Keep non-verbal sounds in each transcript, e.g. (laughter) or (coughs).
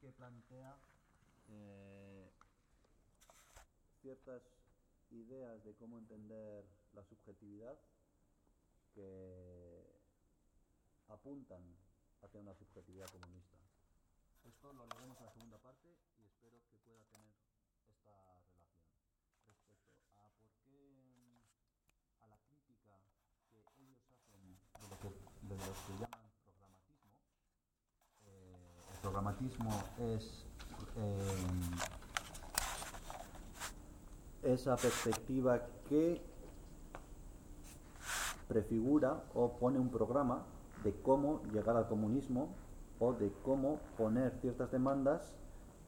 que plantea eh, ciertas ideas de cómo entender la subjetividad que apuntan hacia una subjetividad comunista. Esto lo leeremos en la segunda parte y espero que pueda tener esta relación respecto a por qué a la crítica que ellos hacen de lo que, de lo programatismo. Programatismo es eh, esa perspectiva que prefigura o pone un programa de cómo llegar al comunismo o de cómo poner ciertas demandas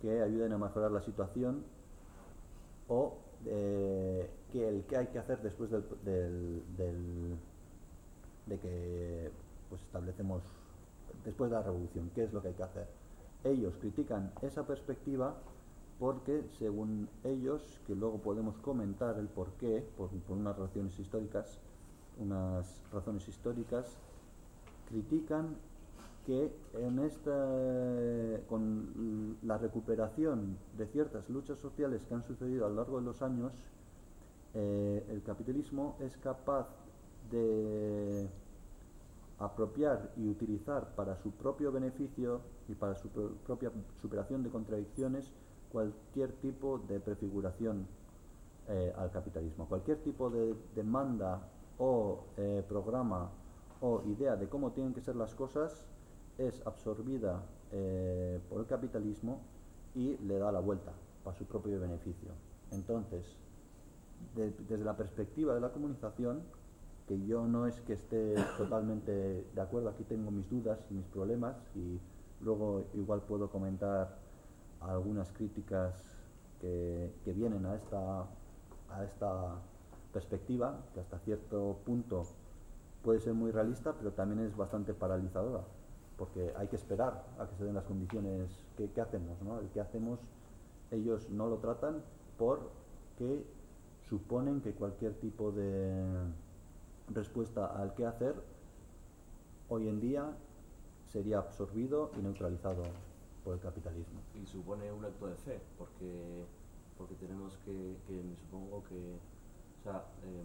que ayuden a mejorar la situación o eh, que el que hay que hacer después de que pues establecemos después de la revolución, qué es lo que hay que hacer. Ellos critican esa perspectiva porque según ellos, que luego podemos comentar el por qué, por, unas razones históricas, unas razones históricas, critican que en esta, con la recuperación de ciertas luchas sociales que han sucedido a lo largo de los años, eh, el capitalismo es capaz de apropiar y utilizar para su propio beneficio y para su pro propia superación de contradicciones cualquier tipo de prefiguración eh, al capitalismo. Cualquier tipo de demanda o eh, programa o idea de cómo tienen que ser las cosas es absorbida eh, por el capitalismo y le da la vuelta para su propio beneficio. Entonces, de, desde la perspectiva de la comunización, que yo no es que esté totalmente de acuerdo, aquí tengo mis dudas y mis problemas y luego igual puedo comentar algunas críticas que, que vienen a esta, a esta perspectiva, que hasta cierto punto puede ser muy realista, pero también es bastante paralizadora, porque hay que esperar a que se den las condiciones. ¿Qué, qué hacemos? No? El que hacemos, ellos no lo tratan porque suponen que cualquier tipo de respuesta al qué hacer hoy en día sería absorbido y neutralizado por el capitalismo. Y supone un acto de fe, porque, porque tenemos que, que me supongo que, o sea, eh,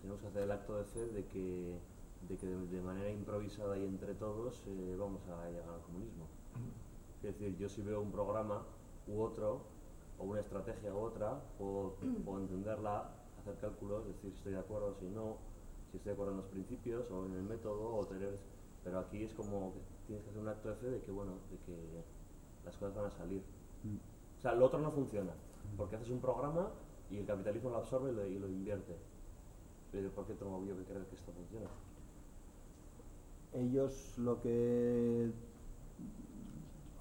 tenemos que hacer el acto de fe de que de, que de, de manera improvisada y entre todos eh, vamos a llegar al comunismo. Es decir, yo si veo un programa u otro, o una estrategia u otra, puedo, (clears throat) puedo entenderla, hacer cálculos, decir si estoy de acuerdo, si no, si estoy de acuerdo en los principios o en el método, o tener, pero aquí es como que tienes que hacer un acto de fe de que, bueno, de que las cosas van a salir. O sea, lo otro no funciona, porque haces un programa y el capitalismo lo absorbe y lo, y lo invierte. Pero ¿por qué tengo yo que creer que esto funciona? Ellos lo que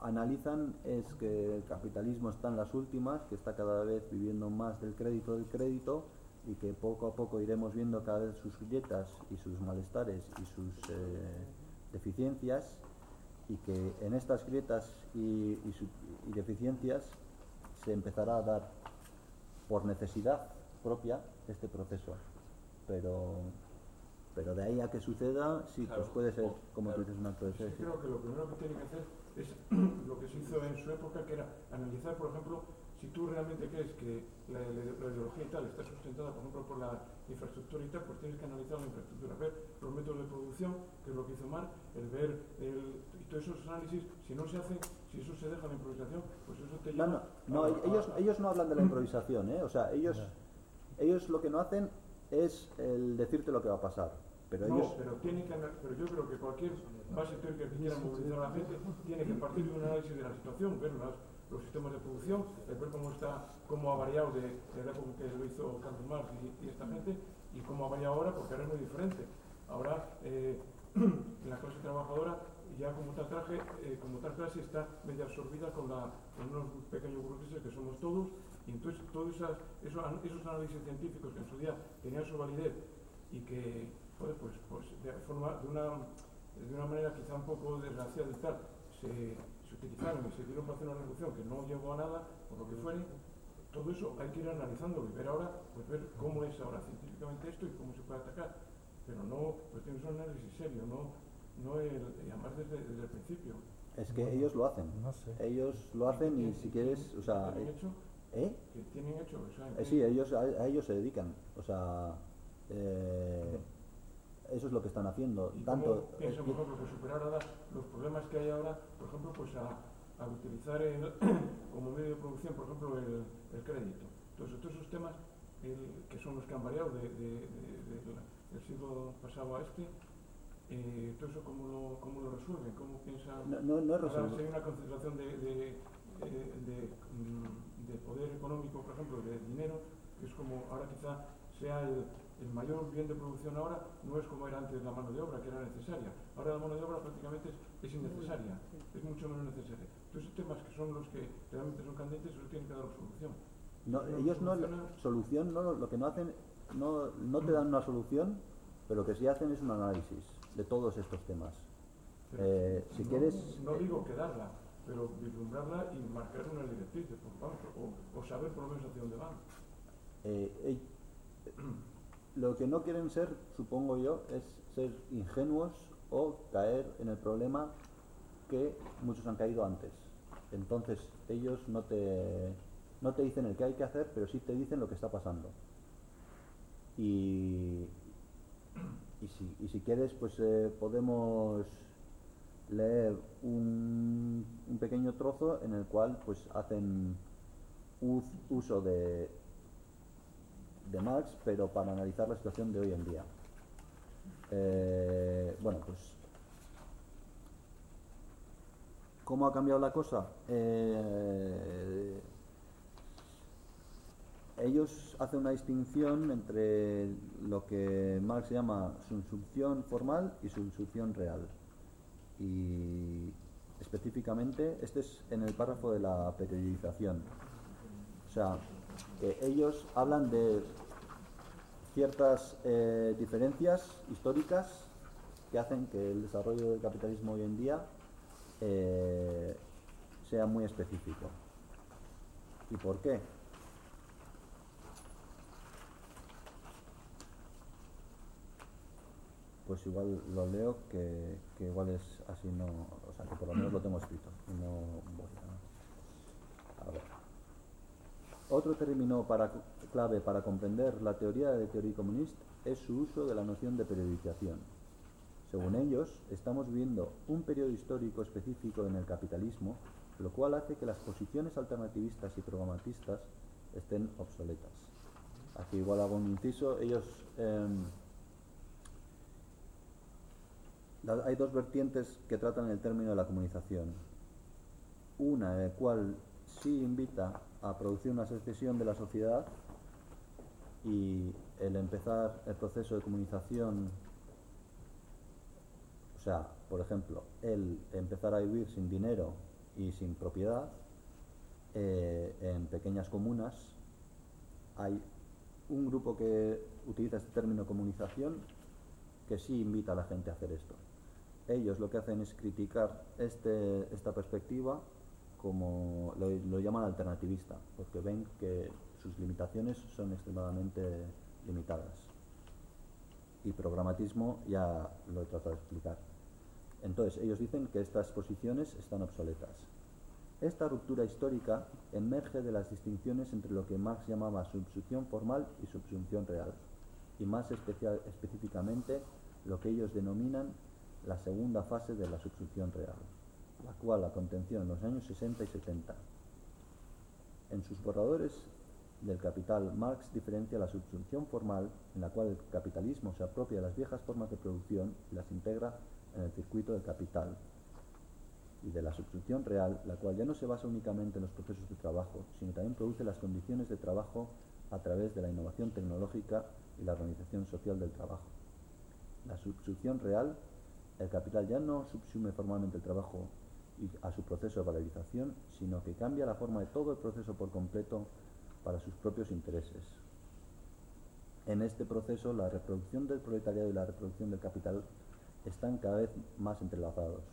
analizan es que el capitalismo está en las últimas, que está cada vez viviendo más del crédito del crédito y que poco a poco iremos viendo cada vez sus grietas y sus malestares y sus eh, deficiencias y que en estas grietas y, y, su, y deficiencias se empezará a dar por necesidad propia este proceso pero pero de ahí a que suceda, sí, Claro. pues puede ser, O- como claro. tú dices, un acto de fe. sí. creo que lo primero que tiene que hacer es (clears throat) lo que se hizo en su época, que era analizar, por ejemplo, si tú realmente crees que la, la- la ideología y tal está sustentada, por ejemplo, por la infraestructura y tal, pues tienes que analizar la infraestructura, ver los métodos de producción, que es lo que hizo Marx, el ver el, y todos esos análisis, si no se hacen, si eso se deja en la improvisación, pues eso te No, lleva no, no, a- ellos, a- ellos no hablan de la improvisación, ¿eh? o sea, ellos, ellos lo que no hacen es el decirte lo que va a pasar, pero no, ellos... pero, tiene que, pero yo creo que cualquier base teórica que quiera movilizar a la gente tiene que partir de un análisis de la situación, ver las- los sistemas de producción, eh, ver cómo está, cómo ha variado de, de la que lo hizo Karl Marx y, esta gente, y cómo ha variado ahora, porque ahora es muy diferente. Ahora eh, (clears throat) la clase trabajadora ya como tal traje, eh, como tal clase está medio absorbida con, la, con unos pequeños burgueses que somos todos, y entonces todos esos, esos análisis científicos que en su día tenían su validez y que pues, pues de forma de una de una manera quizá un poco desgraciada y tal se, se utilizaron y se dieron para hacer una revolución que no llegó a nada por lo que fuere todo eso hay que ir analizando y ver ahora pues ver cómo es ahora científicamente esto y cómo se puede atacar pero no pues tienes un análisis serio no no el, además desde, desde el principio Es que ellos lo hacen. No sé. Ellos lo hacen y si quieres, o sea, ¿Tienen hecho? ¿eh? ¿Que tienen hecho? O sea, Eh, sí, ellos a, a ellos se dedican. O sea, eh, eso es lo que están haciendo. ¿Y Tanto cómo piensan, por ejemplo, pues superar ahora los problemas que hay ahora, por ejemplo, pues a, a utilizar el, (clears throat) como medio de producción, por ejemplo, el, el crédito? Entonces, todos esos temas el- que son los que han variado de, de- de- de la- del siglo pasado a este, eh, todo eso cómo lo, cómo lo resuelven, cómo piensan... no, no, no es Ahora, si hay una concentración de, de, eh, mm, de poder económico, por ejemplo, de dinero, que es como ahora quizá sea el, el mayor bien de producción ahora, no es como era antes la mano de obra, que era necesaria. Ahora la mano de obra prácticamente es, es innecesaria, es mucho menos necesaria. Todos esos temas que son los que realmente son candentes, eso tienen que dar solución. No, no ellos no, solución, no, lo que no hacen, no, no te dan una solución, pero lo que sí hacen es un análisis de todos estos temas. Eh, si no, quieres, No digo quedarla, pero vislumbrarla y marcar unas directrices, por o, o saber por lo menos hacia dónde van. eh, eh, lo que no quieren ser, supongo yo, es ser ingenuos o caer en el problema que muchos han caído antes. Entonces, ellos no te, no te dicen el que hay que hacer, pero sí te dicen lo que está pasando. Y, y, si, y si quieres, pues eh, podemos leer un, un pequeño trozo en el cual pues hacen uso de, de Marx, pero para analizar la situación de hoy en día. Eh, bueno, pues ¿Cómo ha cambiado la cosa? Eh, ellos hacen una distinción entre lo que Marx llama subsunción formal y subsunción real. Y específicamente, este es en el párrafo de la periodización. O sea, ellos hablan de ciertas eh, diferencias históricas que hacen que el desarrollo del capitalismo hoy en día eh, sea muy específico. ¿Y por qué? Pues igual lo leo, que, que igual es así, no, o sea, que por lo menos lo tengo escrito y no voy a... A ver. Otro término para, clave para comprender la teoría de teoría comunista es su uso de la noción de periodización. Según ellos, estamos viendo un periodo histórico específico en el capitalismo, lo cual hace que las posiciones alternativistas y programatistas estén obsoletas. Aquí igual hago un inciso. Ellos la- hay dos vertientes que tratan el término de la comunización. Una en la cual sí invita a producir una secesión de la sociedad y el empezar el proceso de comunicación, o sea, por ejemplo, el empezar a vivir sin dinero y sin propiedad eh, en pequeñas comunas, hay un grupo que utiliza este término comunización que sí invita a la gente a hacer esto. Ellos lo que hacen es criticar este, esta perspectiva como lo, llaman alternativista, porque ven que sus limitaciones son extremadamente limitadas. Y programatismo ya lo he tratado de explicar. Entonces, ellos dicen que estas posiciones están obsoletas. Esta ruptura histórica emerge de las distinciones entre lo que Marx llamaba subsunción formal y subsunción real, y más específicamente lo que ellos denominan la segunda fase de la subsunción real, la cual la contención en los años 60 y 70. En sus borradores del capital, Marx diferencia la subsunción formal, en la cual el capitalismo se apropia de las viejas formas de producción y las integra en el circuito del capital, y de la subsunción real, la cual ya no se basa únicamente en los procesos de trabajo, sino también produce las condiciones de trabajo a través de la innovación tecnológica y la organización social del trabajo. La subsunción real, el capital ya no subsume formalmente el trabajo y a su proceso de valorización, sino que cambia la forma de todo el proceso por completo para sus propios intereses. En este proceso, la reproducción del proletariado y la reproducción del capital están cada vez más entrelazados.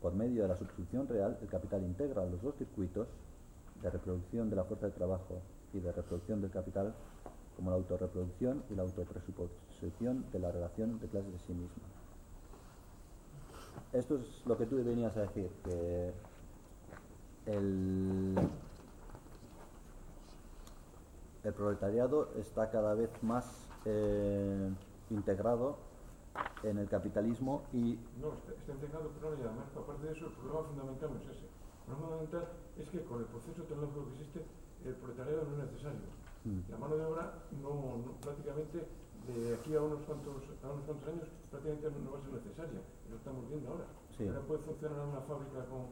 Por medio de la substitución real, el capital integra los dos circuitos de reproducción de la fuerza de trabajo y de reproducción del capital, como la autorreproducción y la autopresuposición de la relación de clases de sí misma. Esto es lo que tú venías a decir, que el, el proletariado está cada vez más eh, integrado en el capitalismo y No, está, está integrado, pero además, aparte de eso, el problema fundamental no es ese. El problema fundamental es que con el proceso tecnológico que existe, el proletariado no es necesario. Mm. La mano de obra no, no- prácticamente de aquí a unos cuantos a unos cuantos años prácticamente no va a ser necesaria. Lo estamos viendo ahora. Sí. Ahora puede funcionar una fábrica con,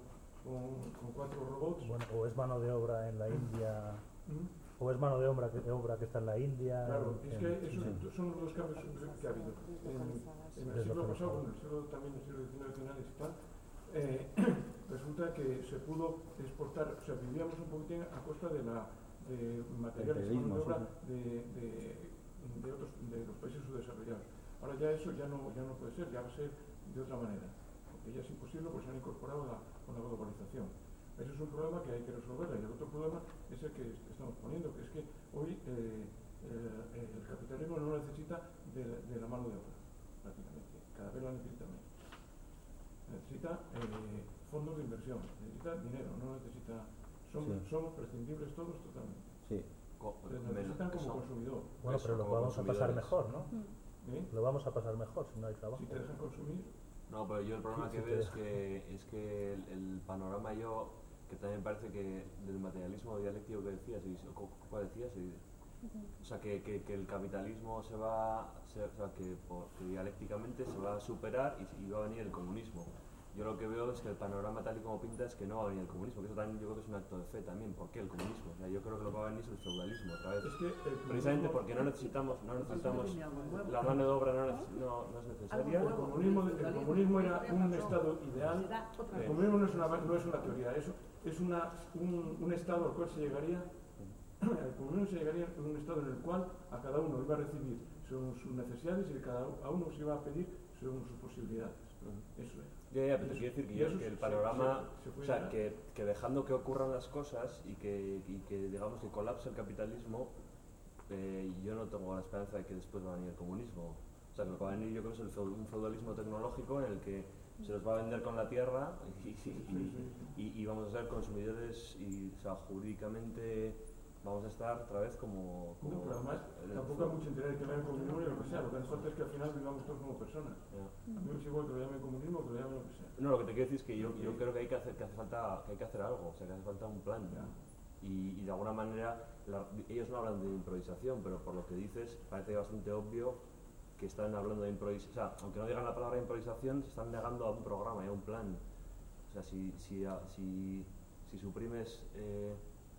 con, con cuatro robots. Bueno, o es mano de obra en la India, ¿Mm? o es mano de obra que, obra que está en la India. Claro, en- es que en- esos sí. son los dos cambios que ha habido. En, en el siglo pasado, bueno, el siglo también el siglo XIX finales y tal, eh, (clears throat) resulta que se pudo exportar, o sea, vivíamos un poquitín a costa de la de materiales y mano de obra de, de, de otros de los países subdesarrollados. Ahora ya eso ya no ya no puede ser, ya va a ser de otra manera, porque ya es imposible porque se han incorporado la, con la globalización. Ese es un problema que hay que resolver y el otro problema es el que est- estamos poniendo, que es que hoy eh, eh, el capitalismo no necesita de, de la mano de obra, prácticamente, cada vez la necesita menos. Necesita eh, fondos de inversión, necesita dinero, no necesita... Somos, Sí. somos prescindibles todos totalmente. sí, Pero como eso- consumidor. Bueno, Eso, pero lo vamos a pasar mejor, ¿no? ¿eh? Lo vamos a pasar mejor si no hay trabajo. Si te dejan consumir, No, pero yo el problema Sí, que sí, veo es que, es que el, el panorama yo, que también parece que del materialismo dialéctico que decías, y, ¿cuál decías? Y- o sea, que, que, que el capitalismo se va, se- o sea, que, por- que dialécticamente se va a superar y, y va a venir el comunismo. Yo lo que veo es que el panorama tal y como pinta es que no va a venir el comunismo, que eso también yo creo que es un acto de fe también. ¿Por qué el comunismo? O sea, yo creo que lo que va a venir es el feudalismo otra vez. es que Precisamente porque no necesitamos, no necesitamos la mano de obra no, neces- no, no es necesaria. El comunismo, el comunismo era un estado ideal. El comunismo no es una, no es una teoría, eso es una, un, un estado al cual se llegaría, el comunismo se llegaría a un estado en el cual a cada uno iba a recibir según sus necesidades y cada a uno se iba a pedir según sus posibilidades. Eso es. Ya, ya, pero te quiero decir que, yo- que el panorama, o sea, que, que dejando que ocurran las cosas y que, y que digamos que colapse el capitalismo, eh, yo no tengo la esperanza de que después va a venir el comunismo. O sea, lo que va a venir yo creo es el un feudalismo tecnológico en el que se los va a vender con la tierra y, (laughs) y- y vamos a ser consumidores y, o sea, jurídicamente vamos a estar otra vez como... No, como pero además el- tampoco hay mucho interés que llamen comunismo ni lo que sea, lo que hace falta es que al final vivamos todos como personas. A mí me es igual que lo llamen comunismo que lo llamen lo que sea. No, lo que te quiero decir es que yo, yo creo que hay que hacer, que hace falta, que hay que hacer algo, o sea, que hace falta un plan. Ya. Y, y de alguna manera, la- ellos no hablan de improvisación, pero por lo que dices, parece bastante obvio que están hablando de improvisación. O sea, aunque no digan la palabra improvisación, se están negando a un programa y a un plan. O sea, si, si, a- si, si suprimes, eh,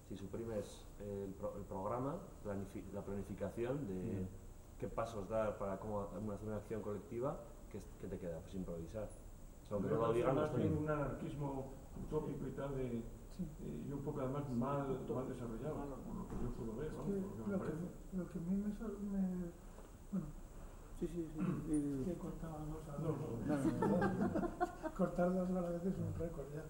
si suprimes el, pro- el programa, planifi- la planificación de Mm. qué pasos dar para cómo hacer una una acción colectiva, ¿qué, es- qué te queda? Pues improvisar. O sea, aunque no lo digan, bien un anarquismo utópico y tal de, eh, y un poco además mal, mal desarrollado, por lo que yo puedo ver, por lo que me lo, que, parece. lo que a mí me, me- bueno, sí, sí, sí, sí. que he cortado dos a No, dos. no, No, no, no. Cortar dos a la vez es un récord ya.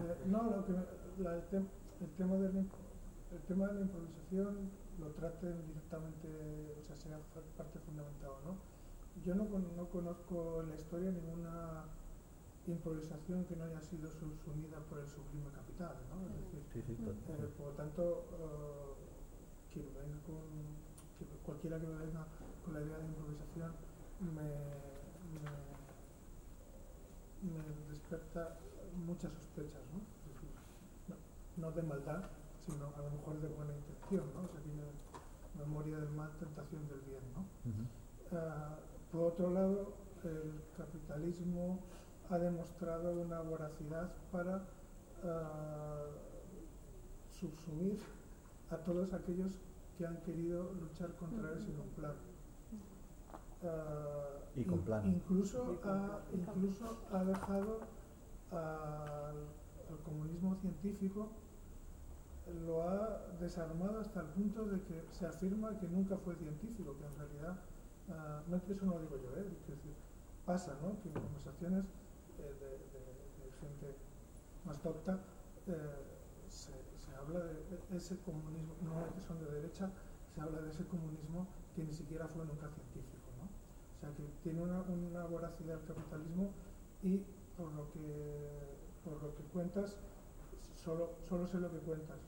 Eh, no, lo que me- la- el, tem- el tema de la, imp- el tema de la improvisación lo traten directamente, o sea, sea parte fundamental, ¿no? Yo no, con- no conozco en la historia ninguna improvisación que no haya sido subsumida por el sublime capital, ¿no? Es decir, Sí, sí, to- Eh, por lo tanto, eh, quien venga con, que cualquiera que me venga con la idea de improvisación me, me, me despierta muchas sospechas, ¿no? Es decir, no, no de maldad, sino a lo mejor de buena intención, ¿no? O sea, aquella memoria del mal, tentación del bien, ¿no? Ah, por otro lado, el capitalismo ha demostrado una voracidad para ah, subsumir a todos aquellos que han querido luchar contra él sin un plan. Ah, Y con in- plan. Incluso ha, incluso ha dejado al, al comunismo científico lo ha desarmado hasta el punto de que se afirma que nunca fue científico, que en realidad, ah, no que eso no lo digo yo, ¿eh? Pasa, ¿no? Que en conversaciones eh, de, gente más docta eh, se, habla de ese comunismo, no que son de derecha, se habla de ese comunismo que ni siquiera fue nunca científico, ¿no? O sea que tiene una, una voracidad el capitalismo y por lo que, por lo que cuentas, solo, solo sé lo que cuentas,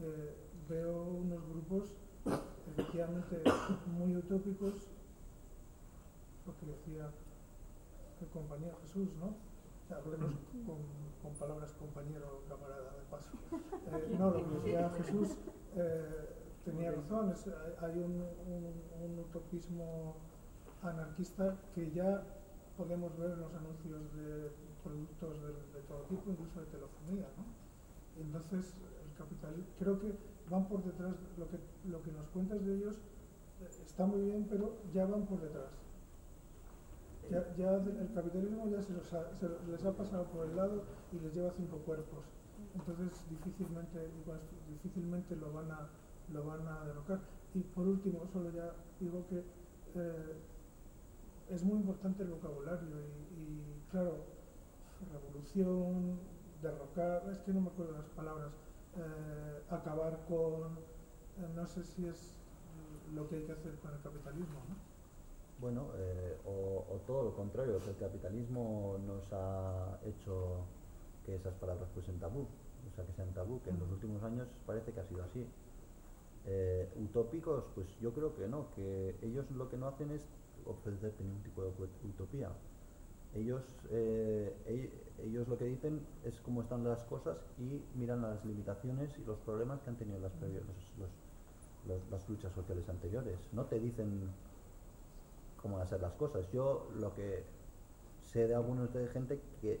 eh, veo unos grupos efectivamente muy utópicos, lo que decía el compañero Jesús, ¿no? Hablemos con, palabras compañero, camarada, de paso. Eh, no, lo que decía Jesús eh, tenía razón, hay- un, utopismo anarquista que ya podemos ver en los anuncios de productos de, de todo tipo, incluso de telefonía, ¿no? Entonces, capital, creo que van por detrás, lo que, lo que nos cuentas de ellos eh, está muy bien, pero ya van por detrás. Ya, el capitalismo ya se, los ha- les ha pasado por el lado y les lleva cinco cuerpos. Entonces difícilmente, difícilmente lo van a lo van a derrocar. Y por último, solo ya digo que eh, es muy importante el vocabulario y, y, claro, revolución, derrocar, es que no me acuerdo las palabras, eh, acabar con, eh, no sé si es lo que hay que hacer con el capitalismo, ¿no? Bueno, eh, o, o todo lo contrario, que el capitalismo nos ha hecho que esas palabras fuesen tabú, o sea, que sean tabú, que en los últimos años parece que ha sido así. Eh, utópicos, pues yo creo que no, que ellos lo que no hacen es ofrecerte ningún tipo de ut- utopía. Ellos, eh, ell- ellos lo que dicen es cómo están las cosas y miran las limitaciones y los problemas que han tenido las, previ- los- los- las luchas sociales anteriores. No te dicen cómo ser las cosas. Yo lo que sé de algunos de gente que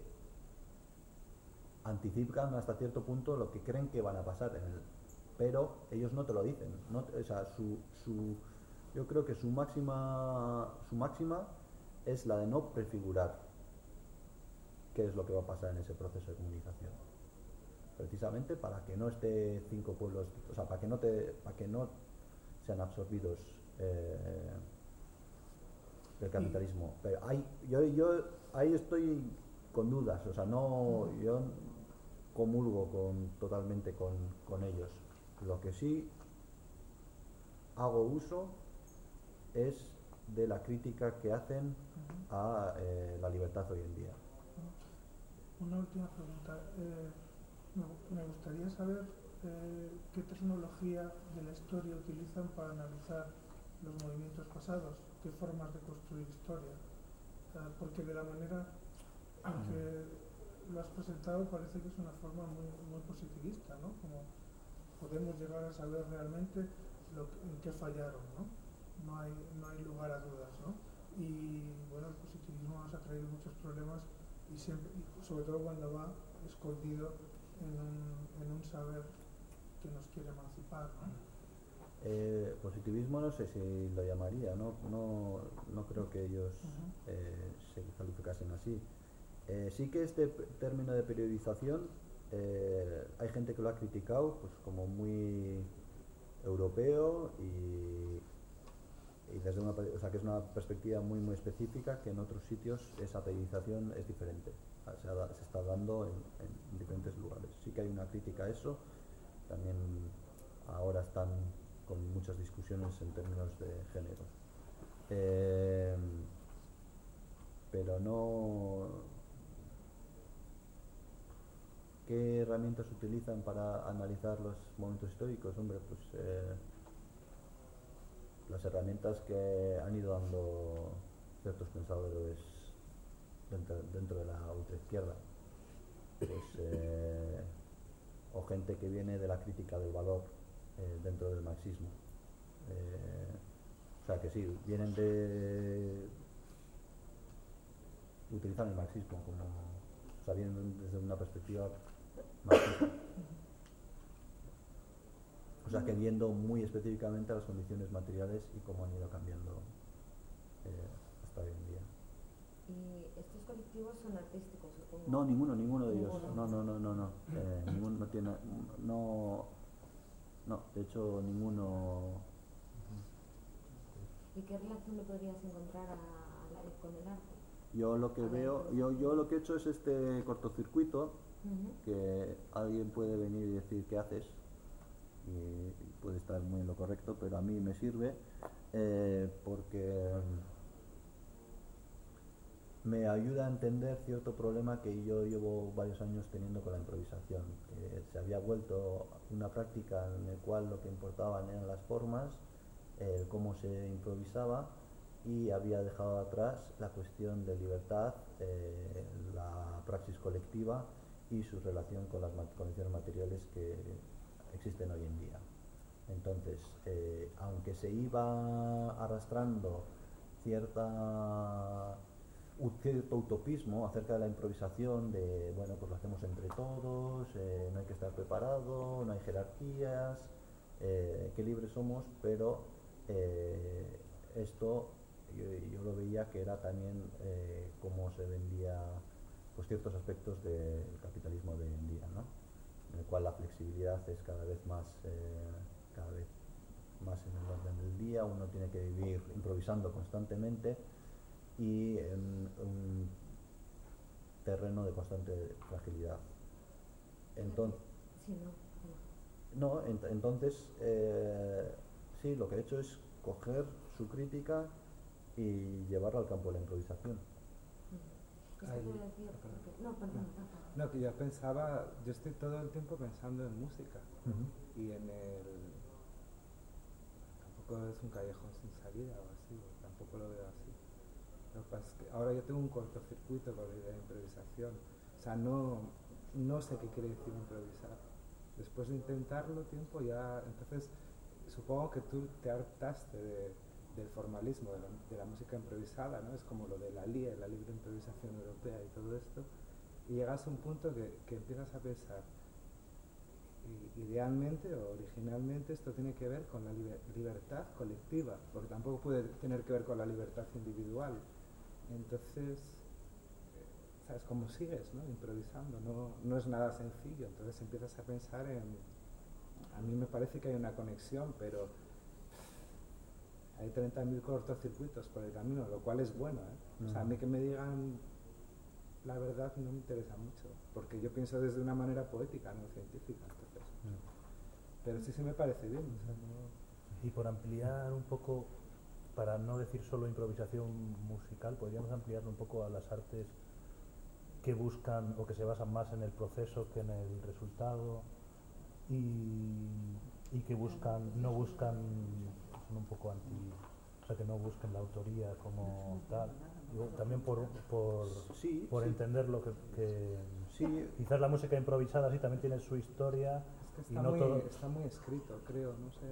anticipan hasta cierto punto lo que creen que van a pasar en el pero ellos no te lo dicen no o sea su, su yo creo que su máxima su máxima es la de no prefigurar qué es lo que va a pasar en ese proceso de comunicación precisamente para que no esté cinco pueblos o sea para que no te para que no sean absorbidos eh, del capitalismo. Pero hay, yo, yo ahí estoy con dudas, o sea, no, yo comulgo con, totalmente con, con ellos. Lo que sí hago uso es de la crítica que hacen a eh, la libertad hoy en día. Una última pregunta. Eh, me, gu- me gustaría saber eh, qué tecnología de la historia utilizan para analizar los movimientos pasados, qué formas de construir historia. Eh, porque de la manera en que lo has presentado parece que es una forma muy, positivista, ¿no? Como podemos llegar a saber realmente en qué fallaron, ¿no? No hay, no hay lugar a dudas, ¿no? Y bueno, el positivismo nos ha traído muchos problemas y siempre, sobre todo cuando va escondido en un, en un saber que nos quiere emancipar, ¿no? Eh, positivismo no sé si lo llamaría, no, no, no creo que ellos eh, se calificasen así. Eh, sí que este término de periodización hay gente que lo ha criticado pues como muy europeo y, y desde una, o sea, que es una perspectiva muy muy específica que en otros sitios esa periodización es diferente, se, ha se está dando en, en diferentes lugares. Sí que hay una crítica a eso, también ahora están con muchas discusiones en términos de género. Eh, pero no. ¿Qué herramientas utilizan para analizar los momentos históricos? Hombre, pues eh, las herramientas que han ido dando ciertos pensadores dentro, dentro de la ultraizquierda. Pues, eh, o gente que viene de la crítica del valor eh, dentro del marxismo. Eh, o sea que sí, vienen de utilizan el marxismo como o sea, vienen desde una perspectiva marxista. O sea que viendo muy específicamente las condiciones materiales y cómo han ido cambiando eh, hasta hoy en día. ¿Y estos colectivos son artísticos, supongo? No, ninguno, ninguno de ellos. No, no, no, no, no. Eh, ninguno no tiene, no, no, de hecho ninguno. ¿Y qué relación le podrías encontrar a, a la- con el arte? Yo lo que A veo, pues. yo, yo lo que he hecho es este cortocircuito que alguien puede venir y decir qué haces y puede estar muy en lo correcto, pero a mí me sirve eh, porque me ayuda a entender cierto problema que yo llevo varios años teniendo con la improvisación, que se había vuelto una práctica en la cual lo que importaban eran las formas, el cómo se improvisaba y había dejado atrás la cuestión de libertad, eh, la praxis colectiva y su relación con las condiciones materiales que existen hoy en día. Entonces, eh, aunque se iba arrastrando cierta cierto utopismo acerca de la improvisación, de bueno, pues lo hacemos entre todos, eh, no hay que estar preparado, no hay jerarquías, eh, qué libres somos, pero esto yo, yo lo veía que era también cómo se vendía pues ciertos aspectos del capitalismo de hoy en día, ¿no? En el cual la flexibilidad es cada vez más eh, cada vez más en el orden del día, uno tiene que vivir improvisando constantemente y en un terreno de constante fragilidad. Entonces, Sí, no. no. no, ent- entonces, eh, sí, lo que he hecho es coger su crítica y llevarla al campo de la improvisación. ¿Qué Ahí- se puede decir? Porque- No, perdón. No, que yo pensaba, yo estoy todo el tiempo pensando en música y en el... Tampoco es un callejón sin salida o así, o tampoco lo veo así. Lo que pasa es que ahora yo tengo un cortocircuito con la idea de improvisación. O sea, no, no sé qué quiere decir improvisar. Después de intentarlo tiempo ya, entonces supongo que tú te hartaste de- del formalismo, de la, música improvisada, ¿no? Es como lo de la LIE, la Libre Improvisación Europea y todo esto. Y llegas a un punto que, que empiezas a pensar, idealmente o originalmente esto tiene que ver con la liber- libertad colectiva, porque tampoco puede tener que ver con la libertad individual. Entonces, eh, ¿sabes cómo sigues, no? Improvisando, no, no es nada sencillo. Entonces empiezas a pensar en... A mí me parece que hay una conexión, pero hay 30.000 cortocircuitos por el camino, lo cual es bueno. ¿eh? O sea, a mí que me digan la verdad no me interesa mucho, porque yo pienso desde una manera poética, no científica. Entonces. Pero sí se me parece bien. o sea, no- Y por ampliar un poco, para no decir solo improvisación musical, podríamos ampliarlo un poco a las artes que buscan o que se basan más en el proceso que en el resultado y, y que buscan, no buscan, son un poco anti, o sea, que no busquen la autoría como tal. Digo, también por, por, Sí, por sí. entender lo que, que Sí, quizás la música improvisada sí también tiene su historia Es que y está, no muy, todo. está muy escrito, creo, no sé.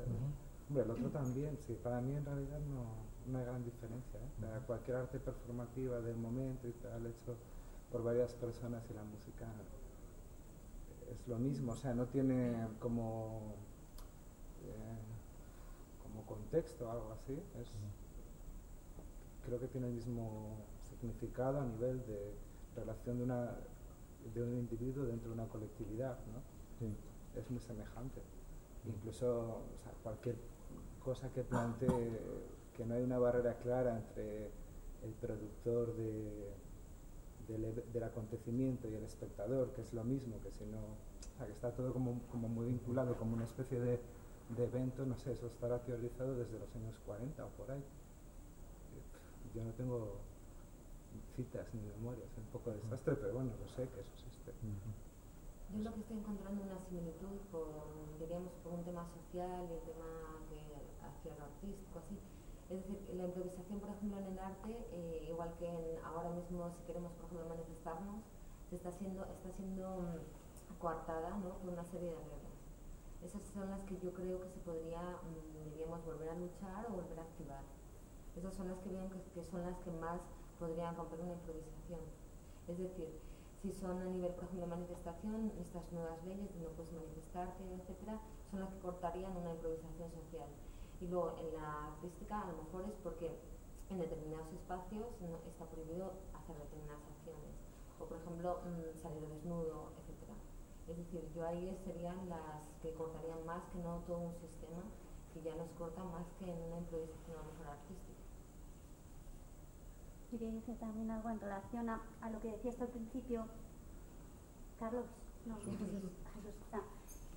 Hombre, el otro también, sí, para mí en realidad no, no hay gran diferencia. ¿eh? Cualquier arte performativa del momento y tal, hecho por varias personas y la música es lo mismo, o sea, no tiene como, como contexto o algo así, es, creo que tiene el mismo significado a nivel de relación de, una, de un individuo dentro de una colectividad, ¿no? sí. es muy semejante. Incluso o sea, cualquier cosa que plantee que no hay una barrera clara entre el productor de, del, acontecimiento y el espectador, que es lo mismo, que si no, o sea, que está todo como, como muy vinculado, como una especie de, de evento, no sé, eso estará teorizado desde los años 40 o por ahí. Yo no tengo citas ni memorias, es un poco desastre, pero bueno, lo sé que eso existe. Yo lo que estoy encontrando una similitud por, diríamos, por un tema social y el tema que hacia lo artístico, así. Es decir, la improvisación, por ejemplo, en el arte, eh, igual que en- ahora mismo si queremos, por ejemplo, manifestarnos, se está siendo, está siendo mm, coartada ¿no? por una serie de. Esas son las que yo creo que se podría, mm, diríamos, volver a luchar o volver a activar. Esas son las que veo que, que son las que más podrían romper una improvisación. Es decir, si son a nivel, por ejemplo, manifestación, estas nuevas leyes de no puedes manifestarte, etcétera, son las que cortarían una improvisación social. Y luego en la artística a lo mejor es porque en determinados espacios está prohibido hacer determinadas acciones. O por ejemplo mm, salir desnudo, etcétera. Es decir, yo ahí serían las que cortarían más que no todo un sistema que ya nos corta más que en una improvisación a lo mejor artística. Yo quería decir también algo en relación a, a lo que decías al principio, Carlos, no, Sí, Jesús, ah,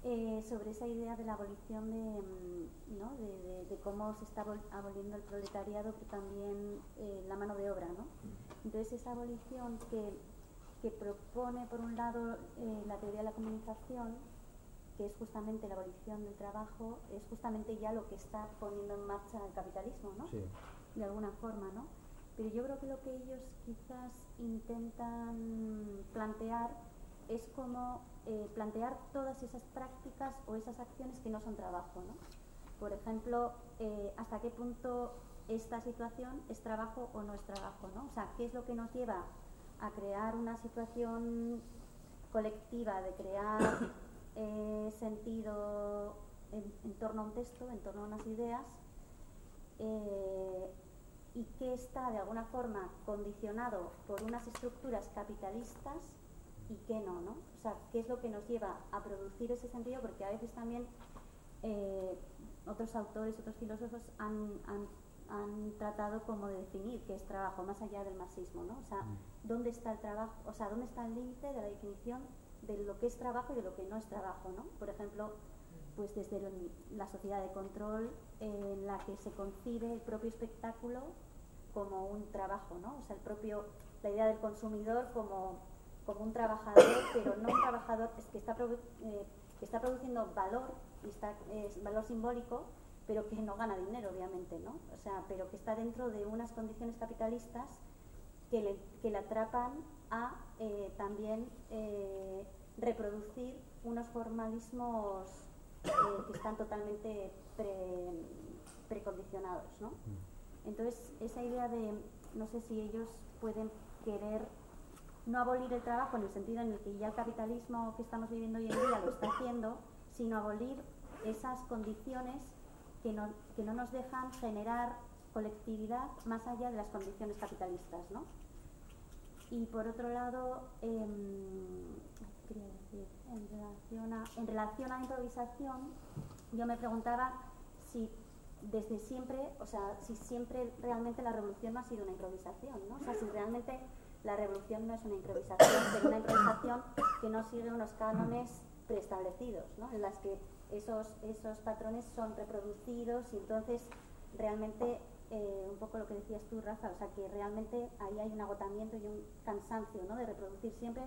eh, sobre esa idea de la abolición de, mm, ¿no? de, de- de cómo se está abol- aboliendo el proletariado, pero también eh, la mano de obra. ¿no? Entonces, esa abolición que, que propone, por un lado, eh, la teoría de la comunicación, que es justamente la abolición del trabajo, es justamente ya lo que está poniendo en marcha el capitalismo, ¿no? Sí. de alguna forma, ¿no? Pero yo creo que lo que ellos quizás intentan plantear es como eh, plantear todas esas prácticas o esas acciones que no son trabajo, ¿no? Por ejemplo, eh, hasta qué punto esta situación es trabajo o no es trabajo, ¿no? O sea, qué es lo que nos lleva a crear una situación colectiva, de crear (coughs) eh, sentido en, torno a un texto, en torno a unas ideas, eh, y que está de alguna forma condicionado por unas estructuras capitalistas y que no, ¿no? O sea, ¿qué es lo que nos lleva a producir ese sentido? Porque a veces también eh, otros autores, otros filósofos han- han tratado como de definir qué es trabajo, más allá del marxismo, ¿no? O sea, ¿dónde está el trabajo? O sea, ¿dónde está el límite de la definición de lo que es trabajo y de lo que no es trabajo, ¿no? Por ejemplo, pues desde la sociedad de control en la que se concibe el propio espectáculo como un trabajo, ¿no? O sea, el propio, la idea del consumidor como, como un trabajador, (coughs) pero no un trabajador es que está, eh, que está produciendo valor, y está, es valor simbólico, pero que no gana dinero, obviamente, ¿no? O sea, pero que está dentro de unas condiciones capitalistas que le, que le atrapan a eh, también eh, reproducir unos formalismos eh, que están totalmente pre- precondicionados, ¿no? Entonces, esa idea de, no sé si ellos pueden querer no abolir el trabajo en el sentido en el que ya el capitalismo que estamos viviendo hoy en día lo está haciendo, sino abolir esas condiciones que no, que no nos dejan generar colectividad más allá de las condiciones capitalistas, ¿no? Y por otro lado, em, en relación a, en relación a improvisación, yo me preguntaba si desde siempre, o sea, si siempre realmente la revolución no ha sido una improvisación, ¿no? O sea, si realmente la revolución no es una improvisación, pero una improvisación que no sigue unos cánones preestablecidos, ¿no? En las que esos, esos patrones son reproducidos y entonces realmente, eh, un poco lo que decías tú, Rafa, o sea, que realmente ahí hay un agotamiento y un cansancio, ¿no? De reproducir siempre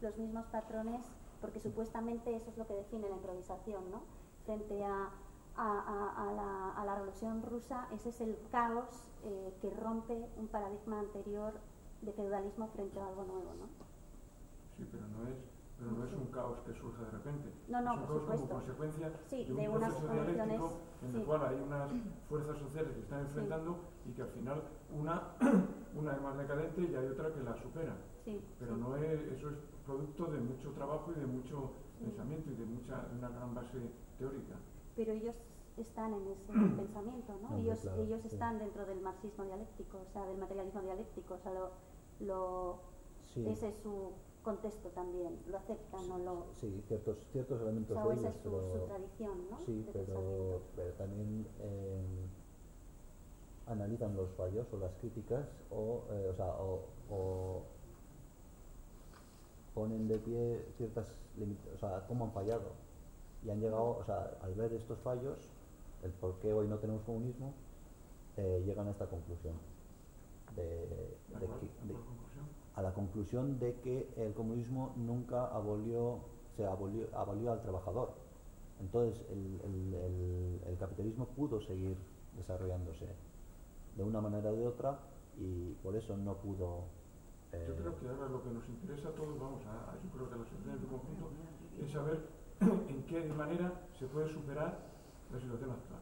los mismos patrones, porque supuestamente eso es lo que define la improvisación, ¿no? Frente a, a- la revolución rusa, ese es el caos eh, que rompe un paradigma anterior de feudalismo frente a algo nuevo, ¿no? Sí, pero no es, pero no es un caos que surge de repente. No, no, es un por caos como consecuencia Sí, de un de unas proceso dialéctico condiciones, en el sí. cual hay unas (clears throat) fuerzas sociales que están enfrentando y que al final una, (clears throat) una es más decadente y hay otra que la supera. Sí, Pero sí. no es, eso es producto de mucho trabajo y de mucho Sí. pensamiento y de mucha, una gran base teórica. pero ellos están en ese (clears throat) pensamiento, ¿no? Hombre, ellos claro, ellos sí. están dentro del marxismo dialéctico, o sea, del materialismo dialéctico, o sea, lo, lo- Sí, ese es su contexto también, lo aceptan o lo... sí, ciertos, ciertos O elementos sea, de esa ellos, es su, pero... su tradición, ¿no? Sí, pero, pero también eh, analizan los fallos o las críticas o, eh, o, sea, o, o ponen de pie ciertas limitaciones, o sea, cómo han fallado. Y han llegado, o sea, al ver estos fallos, el por qué hoy no tenemos comunismo, eh, llegan a esta conclusión. De, ¿De de. A la conclusión de que el comunismo nunca abolió, se abolió, abolió al trabajador. Entonces el, el- el- el capitalismo pudo seguir desarrollándose de una manera o de otra y por eso no pudo... eh, Yo creo que ahora lo que nos interesa a todos, vamos, a, a- yo creo que a la sociedad en su conjunto, es saber (clears throat) en qué manera se puede superar la situación actual.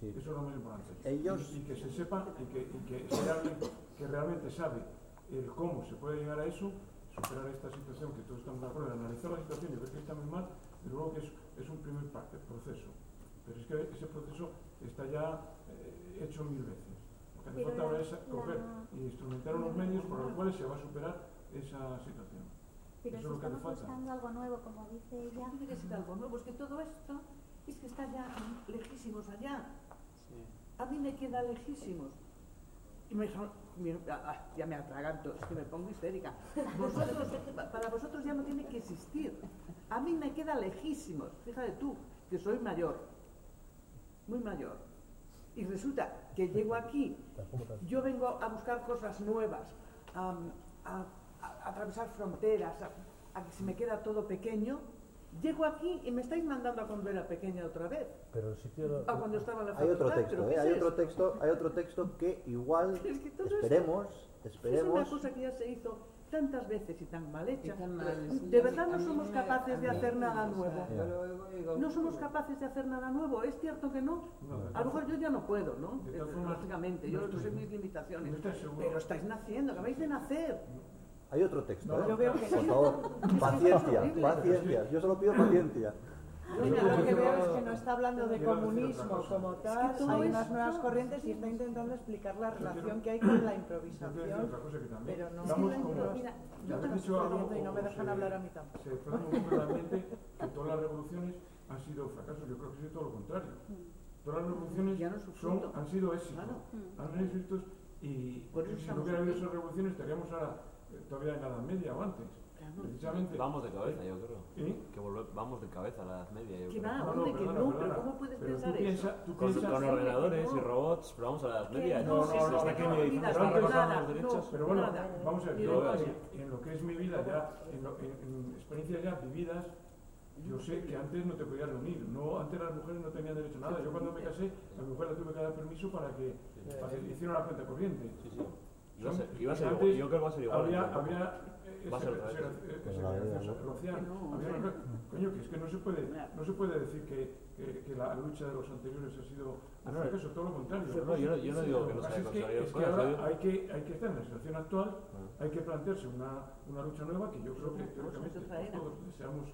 sí. Eso es lo más importante. Ellos- Y, y que se sepa y que, y que hay alguien que realmente sabe el cómo se puede llegar a eso, superar esta situación, que todos estamos de acuerdo, analizar la situación y ver que está muy mal, de luego que es, es un primer pa- proceso. Pero es que ese proceso está ya eh, hecho mil veces. Lo que hace Pero falta ahora es coger y instrumentar unos medios por los cuales se va a superar esa situación. Pero eso si es lo que hace estamos falta. buscando algo nuevo, como dice ella, No tiene que ser algo nuevo, es que todo esto es que está ya lejísimos allá. A mí me queda lejísimos. Y me- ya me atraganto, es que me pongo histérica. Vosotros, para vosotros ya no tiene que existir. A mí me queda lejísimos. Fíjate tú, que soy mayor, muy mayor. Y resulta que llego aquí, yo vengo a buscar cosas nuevas, a, a- a atravesar fronteras, a que se me queda todo pequeño. Llego aquí y me estáis mandando a cuando era pequeña otra vez. Pero el sitio... A cuando estaba en la Hay otro texto, ¿pero ¿eh? hay es otro texto, hay otro texto que igual (laughs) Es que todo esto- esperemos, Es una esperemos. cosa que ya se hizo tantas veces y tan mal hecha. Tan mal, de verdad no somos capaces de hacer nada nuevo. lo No somos capaces de hacer nada nuevo. Es cierto que no. A lo mejor yo ya no puedo, ¿no? Lógicamente, yo no sé mis limitaciones. Pero estáis naciendo, acabáis de nacer. Hay otro texto, No, ¿eh? yo veo que- Por favor, (laughs) paciencia, paciencia. Yo solo pido paciencia. Mira, lo que veo es que no está hablando de comunismo como Es que tal, hay es- unas nuevas no, corrientes y está intentando explicar la relación quiero- que hay con la improvisación, pero no, Es que la impro- mira, Ya yo te- dicho algo, y no me dejan se- hablar a mí tampoco. Se mente (laughs) que todas las revoluciones han sido fracasos. Yo creo que sido todo lo contrario. Todas las revoluciones Ya no es su son, han sido éxitos. Claro. Han sido éxitos y si no hubiera habido esas revoluciones estaríamos ahora todavía en la Edad Media o antes. Precisamente. Vamos de cabeza, yo creo. ¿Eh? Que volve- vamos de cabeza a la edad media, yo Que creo. va, No, no, hombre, que perdona, no, perdona. pero ¿cómo puedes Pero tú pensar piensa- eso? tú Con, piensas- con ordenadores no. y robots, pero vamos a la edad media. no, no, no, sí, no, hasta no, que no, no, no, no, los derechos. no. Pero bueno, Nada. vamos a ver, yo en, así. en lo que es mi vida ya, en, lo- en- en experiencias ya vividas, yo sé que antes no te podías reunir, no, antes las mujeres no tenían derecho a nada. Yo cuando me casé, a mi mujer le tuve que dar permiso para que, para que hiciera una cuenta corriente. Sí, sí. Iba a ser- iba a ser igual, yo creo que va a ser igual. Había, ¿no? había, eh, Va a ser se- otra se- vez. se- la vida, se- ¿no? rocian. Que no, Había hombre. una cosa- Coño, que es que no se puede, no se puede decir que, que- que la lucha de los anteriores ha sido un no, fracaso, todo lo contrario. no, no, yo no- yo no digo que no sea es que, es que ahora hay que, hay que estar en la situación actual, Ah. hay que plantearse una, una lucha nueva que yo creo que teóricamente todos deseamos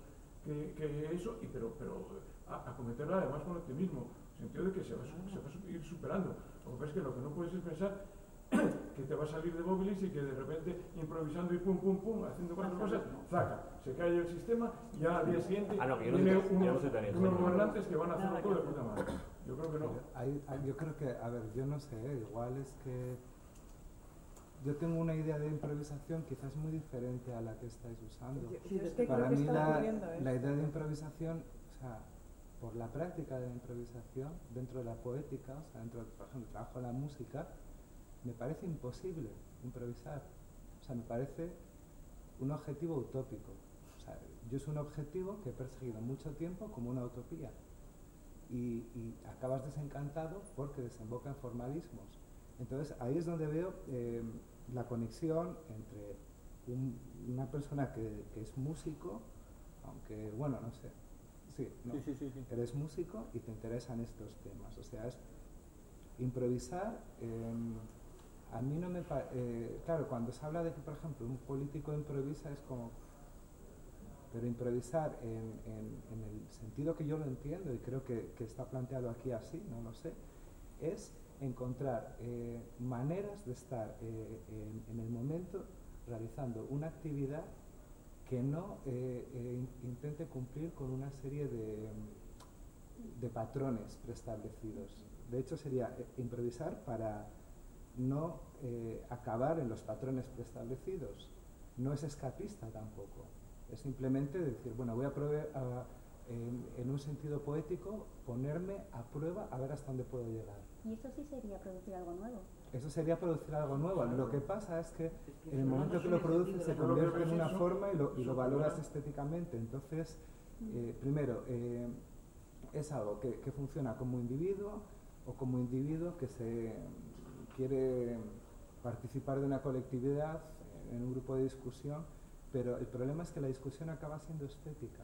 que, que eso, y pero, pero a- acometerla además con optimismo, en el sentido de que se va, se va a ir superando. Lo que pasa es que lo que no puedes es pensar (coughs) que te va a salir de móviles y que de repente improvisando y pum pum pum haciendo cuatro cosas, zaca, se cae el sistema y al día siguiente Ah, no, que yo no viene soy- yo no unos, que van a hacerlo todo de que puta madre. Yo creo que no. Hay- hay- yo creo que, a ver, yo no sé, ¿eh? igual es que yo tengo una idea de improvisación quizás muy diferente a la que estáis usando. Sí, es que Para mí la, ocurriendo la idea de improvisación, o sea, por la práctica de la improvisación dentro de la poética, o sea, dentro, de, por ejemplo, el trabajo de la música, me parece imposible improvisar. O sea, me parece un objetivo utópico. O sea, yo es un objetivo que he perseguido mucho tiempo como una utopía. Y, y acabas desencantado porque desemboca en formalismos. Entonces ahí es donde veo eh, la conexión entre un- una persona que, que es músico, aunque, bueno, no sé, sí, ¿no? Sí, sí, sí, sí. eres músico y te interesan estos temas. O sea, es improvisar. em, a mí no me eh, claro, cuando se habla de que, por ejemplo, un político improvisa es como, pero improvisar en, en- el sentido que yo lo entiendo y creo que, que está planteado aquí así, no lo sé, es encontrar eh, maneras de estar eh, en, en el momento realizando una actividad que no in- intente cumplir con una serie de, de patrones preestablecidos. De hecho, sería improvisar para no eh, acabar en los patrones preestablecidos. No es escapista tampoco. Es simplemente decir, bueno, voy a probar en, en un sentido poético, ponerme a prueba a ver hasta dónde puedo llegar. Y eso sí sería producir algo nuevo. Eso sería producir algo nuevo. Lo que pasa es que Es que en el no momento que lo produces se convierte en una forma y lo, y eso, lo valoras estéticamente. Entonces, eh, primero, eh, es algo que, que funciona como individuo o como individuo que se mm, quiere participar de una colectividad, en un grupo de discusión, pero el problema es que la discusión acaba siendo estética.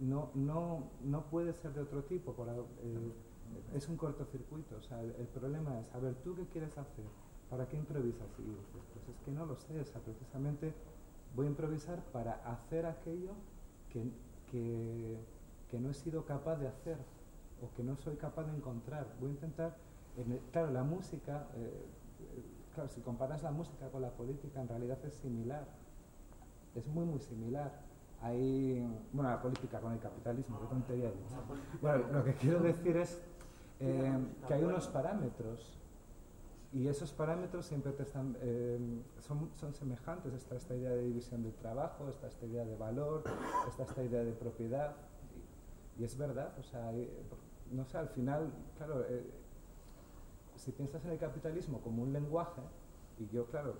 No, no, no puede ser de otro tipo, eh, es un cortocircuito. O sea, el, problema es, a ver, ¿tú qué quieres hacer? ¿Para qué improvisas? Y dices, pues es que no lo sé, o precisamente voy a improvisar para hacer aquello que, que, que no he sido capaz de hacer o que no soy capaz de encontrar. Voy a intentar, claro, la música, eh, claro, si comparas la música con la política, en realidad es similar, es muy, muy similar. Hay, bueno, la política con el capitalismo, qué tontería dicho. Bueno, lo que quiero decir es eh, que hay unos parámetros y esos parámetros siempre te están, eh, son, son semejantes. Está esta idea de división del trabajo, está esta idea de valor, está esta idea de propiedad. Y, es verdad, o sea, hay- no sé, al final, claro, eh, si piensas en el capitalismo como un lenguaje, y yo, claro,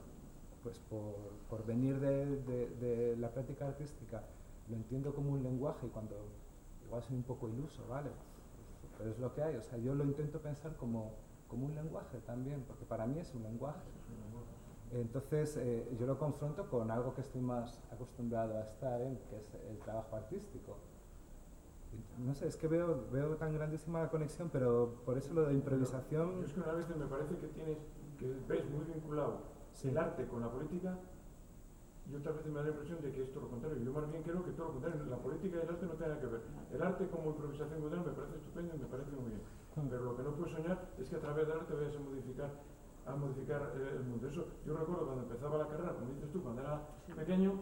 pues por, por venir de, la práctica artística, lo entiendo como un lenguaje y cuando igual soy un poco iluso, ¿vale? Pero es lo que hay, o sea, yo lo intento pensar como, como un lenguaje también, porque para mí es un lenguaje. Entonces, eh, yo lo confronto con algo que estoy más acostumbrado a estar en, que es el trabajo artístico. No sé, es que veo, veo tan grandísima la conexión, pero por eso lo de improvisación... Yo es que una vez me parece que tienes, que ves muy vinculado Sí. el arte con la política y otras veces me da la impresión de que es todo lo contrario. Yo más bien creo que todo lo contrario, la política y el arte no tienen nada que ver. El arte como improvisación cultural me parece estupendo y me parece muy bien. Pero lo que no puedo soñar es que a través del arte vayas a modificar a modificar eh, el mundo. Eso, yo recuerdo cuando empezaba la carrera, como dices tú, cuando era pequeño,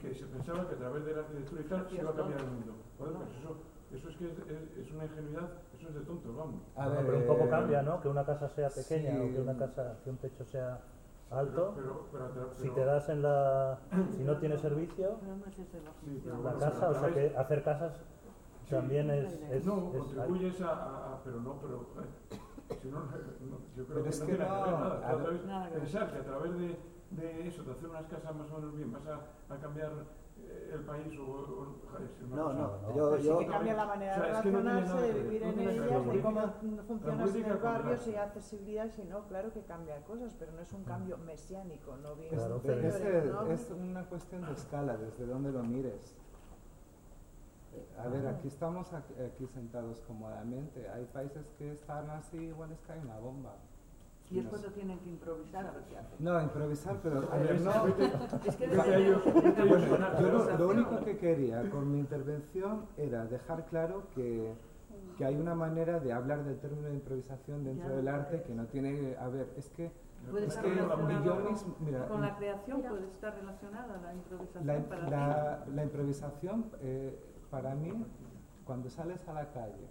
que se pensaba que a través de la arquitectura y tal se iba a cambiar el mundo. Bueno, pues eso, eso es que es, es- es una ingenuidad, eso es de tontos, vamos. A Bueno, ver, pero un poco cambia, ¿no? Que una casa sea pequeña sí. o que una casa, que un techo sea alto. Pero, pero, pero- si pero- te das en la, si no tienes servicio, la Sí, pero función. la bueno, casa, o sea que hacer casas Sí. también es, es, no, es- contribuyes a, a- a- pero no, pero eh, si no, (laughs) no, yo creo Pero que es no que tiene que ver no, nada. a través- Nada que pensar que a través de, de eso, de hacer unas casas más o menos bien, vas a, a cambiar el país o, o- es No, no, no. yo, Pero sí yo, que cambia la manera O sea, de es relacionarse, de vivir en ellas, La de cómo funcionas en el barrio, si hay accesibilidad, si no, claro que cambia cosas, pero no es un cambio mesiánico, no bien Claro, Es, pero es, es una cuestión de escala, desde donde lo mires. A ver, aquí estamos aquí, aquí sentados cómodamente. Hay países que están así, igual les cae una bomba. Y es No cuando tienen que improvisar a ver qué hacen. No, improvisar, pero a ver, no. Es que Bueno, yo lo, lo único que quería con mi intervención era dejar claro que, que hay una manera de hablar del término de improvisación dentro Ya. del arte que no tiene... A ver, es que Puede Es estar que con, mismo- mira, con mm, la creación, Pero- puede estar relacionada la improvisación La, para la- la improvisación, eh, para mí, cuando sales a la calle.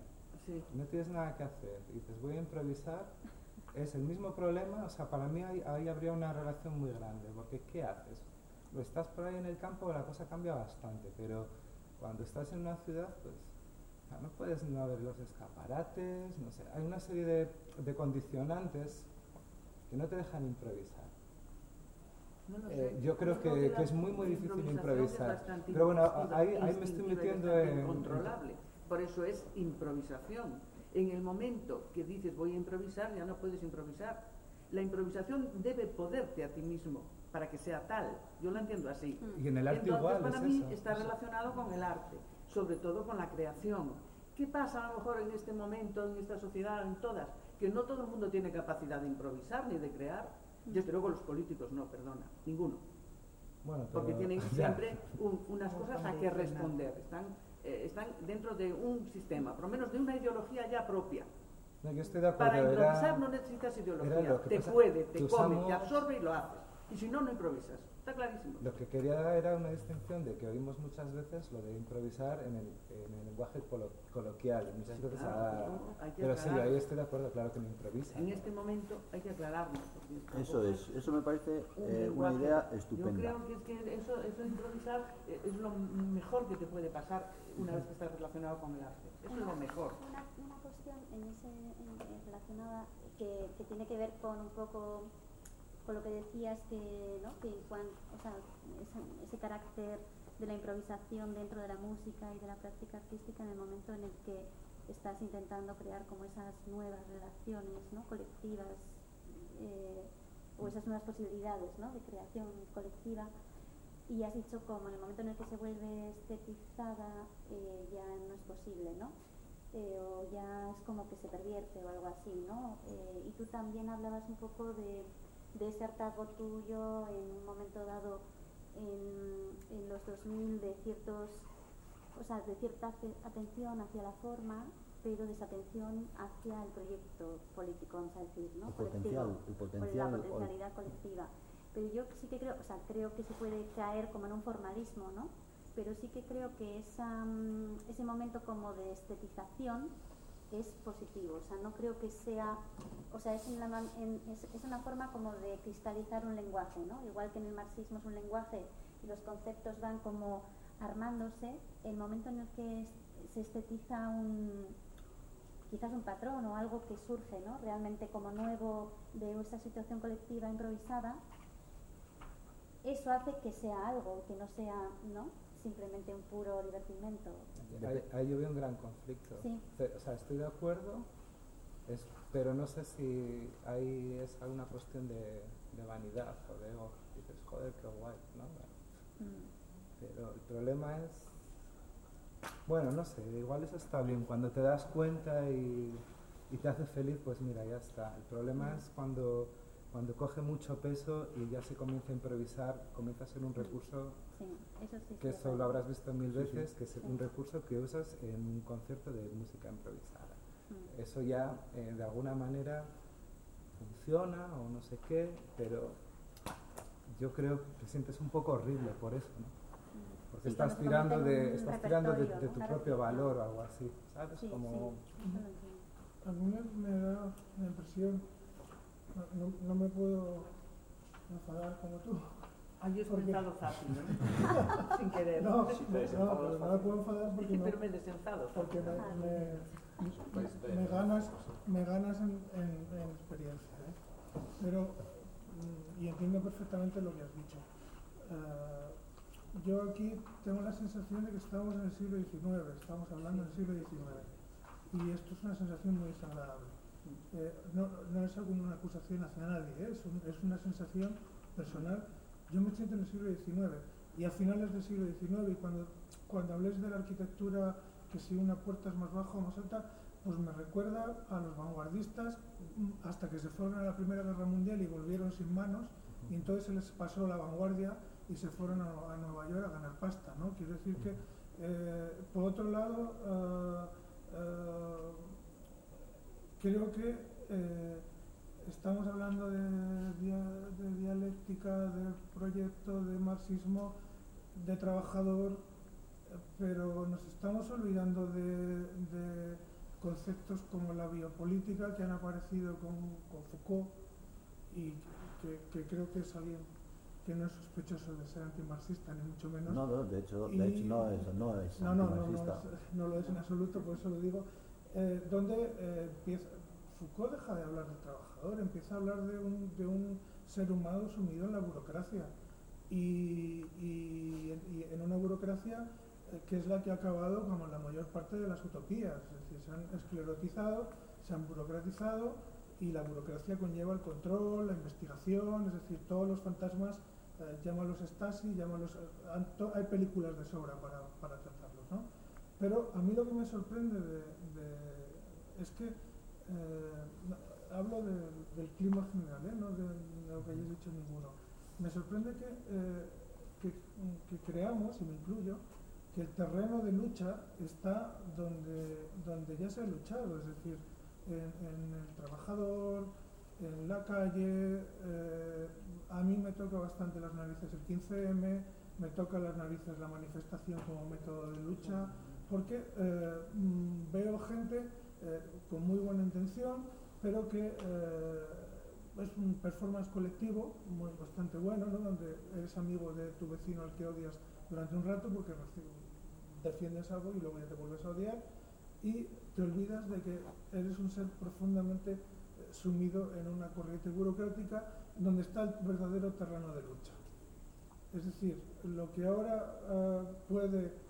Sí. no tienes nada que hacer y dices voy a improvisar, es el mismo problema, o sea, para mí ahí, ahí habría una relación muy grande, porque ¿qué haces? O estás por ahí en el campo, la cosa cambia bastante, pero cuando estás en una ciudad, pues no puedes no ver los escaparates, no sé, hay una serie de, de condicionantes que no te dejan improvisar. No lo Eh, sé. yo creo que, que es muy muy difícil improvisar. Pero bueno, ahí, ahí me estoy metiendo en... incontrolable. Por eso es improvisación. En el momento que dices voy a improvisar, ya no puedes improvisar. La improvisación debe poderte a ti mismo para que sea tal. Yo lo entiendo así. Y en el arte Entonces, igual para es mí eso, está eso. relacionado con el arte, sobre todo con la creación. ¿Qué pasa a lo mejor en este momento, en esta sociedad, en todas? Que no todo el mundo tiene capacidad de improvisar ni de crear. Desde luego los políticos no, perdona, ninguno. Bueno, Porque tienen (laughs) ya. siempre un- unas cosas a que responder. Están, eh, están dentro de un sistema, por lo menos de una ideología ya propia. No, yo estoy de acuerdo. Para improvisar era- no necesitas ideología. Te pasa puede, te come, te absorbe y lo haces. Y si no, no improvisas. Está clarísimo. Lo que quería dar era una distinción de que oímos muchas veces lo de improvisar en el, en el lenguaje colo- coloquial. muchas veces Claro, a- que pero sí, ahí estoy de acuerdo, claro que no improvisa. En este momento hay que aclararnos. eso es, eso me parece un eh, una idea Yo estupenda. creo que es que eso, eso de improvisar eh, es lo mejor que te puede pasar una vez que estás relacionado con el arte. Eso es lo mejor. Una, una cuestión en ese, en- en relacionada que, que tiene que ver con un poco con lo que decías que, ¿no? que cuan- o sea, ese, carácter de la improvisación dentro de la música y de la práctica artística en el momento en el que estás intentando crear como esas nuevas relaciones ¿no? colectivas eh, o esas nuevas posibilidades ¿no? de creación colectiva y has dicho como en el momento en el que se vuelve estetizada eh, ya no es posible, ¿no? Eh, o ya es como que se pervierte o algo así, ¿no? Y tú también hablabas un poco de, de ese hartazgo tuyo en un momento dado en, en los 2000 de ciertos, o sea, de cierta atención hacia la forma, pero desatención hacia el proyecto político, vamos a decir, ¿no? El Colectivo, potencial, el por potencial, la potencialidad colectiva. Pero yo sí que creo, o sea, creo que se puede caer como en un formalismo, ¿no? Pero sí que creo que esa, mm, ese momento como de estetización es positivo. O sea, no creo que sea, o sea, es, es, una forma como de cristalizar un lenguaje, ¿no? Igual que en el marxismo es un lenguaje y los conceptos van como armándose, el momento en el que se estetiza un, quizás un patrón o algo que surge, ¿no? Realmente como nuevo de esa situación colectiva improvisada, eso hace que sea algo, que no sea, ¿no? Simplemente un puro divertimento. Ahí, ahí yo veo un gran conflicto. Sí. O sea, estoy de acuerdo, es- pero no sé si ahí es alguna cuestión de, de vanidad o de ego. Dices, joder, qué guay, ¿no? Mm. Pero el problema es, bueno, no sé, igual eso está bien. Cuando te das cuenta y, y te hace feliz, pues mira, ya está. El problema es cuando, cuando coge mucho peso y ya se comienza a improvisar, comienza a ser un recurso Sí, eso sí. que eso lo habrás visto mil Sí, sí. veces, que es Sí. un recurso que usas en un concierto de música improvisada. Mm. Eso ya eh, de alguna manera funciona o no sé qué, pero yo creo que sientes un poco horrible por eso, ¿no? Mm. Porque Sí, estás tirando de, estás tirando de, de ¿no? tu Una propio valor o algo así, ¿sabes? Sí, Como. A mí me da la impresión, no, me puedo enfadar como tú. Ay, es ¿Por qué? enfado fácil, ¿no? (laughs) Sin querer. No, no, pero no me puedo enfadar porque no, Pero me desenfado. porque me, Ah, me, me ganas, me ganas en, en- en experiencia. ¿eh? Pero, mm, y entiendo perfectamente lo que has dicho. Eh, yo aquí tengo la sensación de que estamos en el siglo XIX, estamos hablando del siglo XIX. Y esto es una sensación muy desagradable. Eh, no, no es alguna acusación hacia nadie, ¿eh? es, un- es una sensación personal. Yo me siento en el siglo XIX y a finales del siglo XIX, y cuando, cuando hables de la arquitectura, que si una puerta es más baja o más alta, pues me recuerda a los vanguardistas mm, hasta que se fueron a la Primera Guerra Mundial y volvieron sin manos, y entonces se les pasó la vanguardia y se fueron a, a Nueva York a ganar pasta. ¿no? Quiero decir que, eh, por otro lado, creo que eh, estamos hablando de, de dialéctica, de proyecto, de marxismo, de trabajador, pero nos estamos olvidando de, de conceptos como la biopolítica que han aparecido con, con Foucault y que, que creo que es alguien que no es sospechoso de ser antimarxista, ni mucho menos. No, no, de hecho, Y- de hecho no es, no es No, no, no, no, antimarxista. es- no lo es en absoluto, por eso lo digo. Eh, donde eh, empieza, Foucault deja de hablar del trabajador, empieza a hablar de un, de un ser humano sumido en la burocracia. Y, y en- una burocracia eh, que es la que ha acabado como la mayor parte de las utopías. Es decir, se han esclerotizado, se han burocratizado y la burocracia conlleva el control, la investigación, es decir, todos los fantasmas, eh, llámalos Stasi, llámalos... eh, hay películas de sobra para, para tratarlos, ¿no? Pero a mí lo que me sorprende de, de- es que eh, hablo de- del clima general, ¿eh? no de, lo que hayáis dicho ninguno. Me sorprende que, eh, que, que creamos, y me incluyo, que el terreno de lucha está donde, donde ya se ha luchado, es decir, en, el trabajador, en la calle. a mí me toca bastante las narices el 15M, me toca las narices la manifestación como método de lucha, porque mm, veo gente eh, con muy buena intención, pero que eh, es un performance colectivo muy, bastante bueno, ¿no? donde eres amigo de tu vecino al que odias durante un rato porque defiendes algo y luego ya te vuelves a odiar y te olvidas de que eres un ser profundamente eh, sumido en una corriente burocrática donde está el verdadero terreno de lucha. Es decir, lo que ahora ah, puede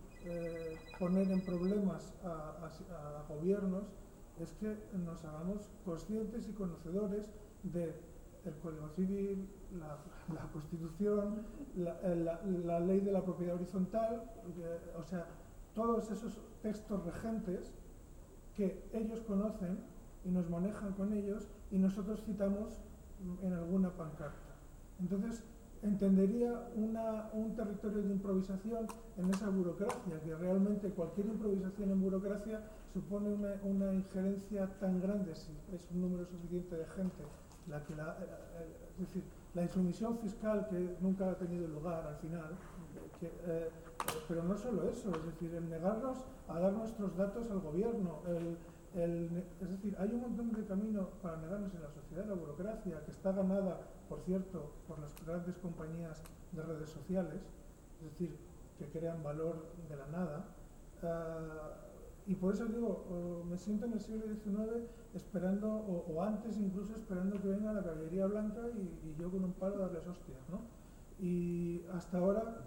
poner en problemas a gobiernos es que nos hagamos conscientes y conocedores de el Código Civil, la, Constitución, la, ley de la propiedad horizontal, eh, o sea, todos esos textos regentes que ellos conocen y nos manejan con ellos y nosotros citamos en alguna pancarta. Entonces, entendería un territorio de improvisación en esa burocracia, que realmente cualquier improvisación en burocracia supone una, injerencia tan grande, si es un número suficiente de gente, la que la, eh, eh, es decir, la insumisión fiscal que nunca ha tenido lugar al final, que, eh, pero no solo eso, es decir, el negarnos a dar nuestros datos al gobierno, el, es decir, hay un montón de camino para negarnos en la sociedad, la burocracia, que está ganada, por cierto, por las grandes compañías de redes sociales, es decir, que crean valor de la nada. Ah, y por eso digo, me siento en el siglo XIX esperando, o, antes incluso esperando que venga la caballería blanca y, yo con un palo darles hostias, ¿no? Y hasta ahora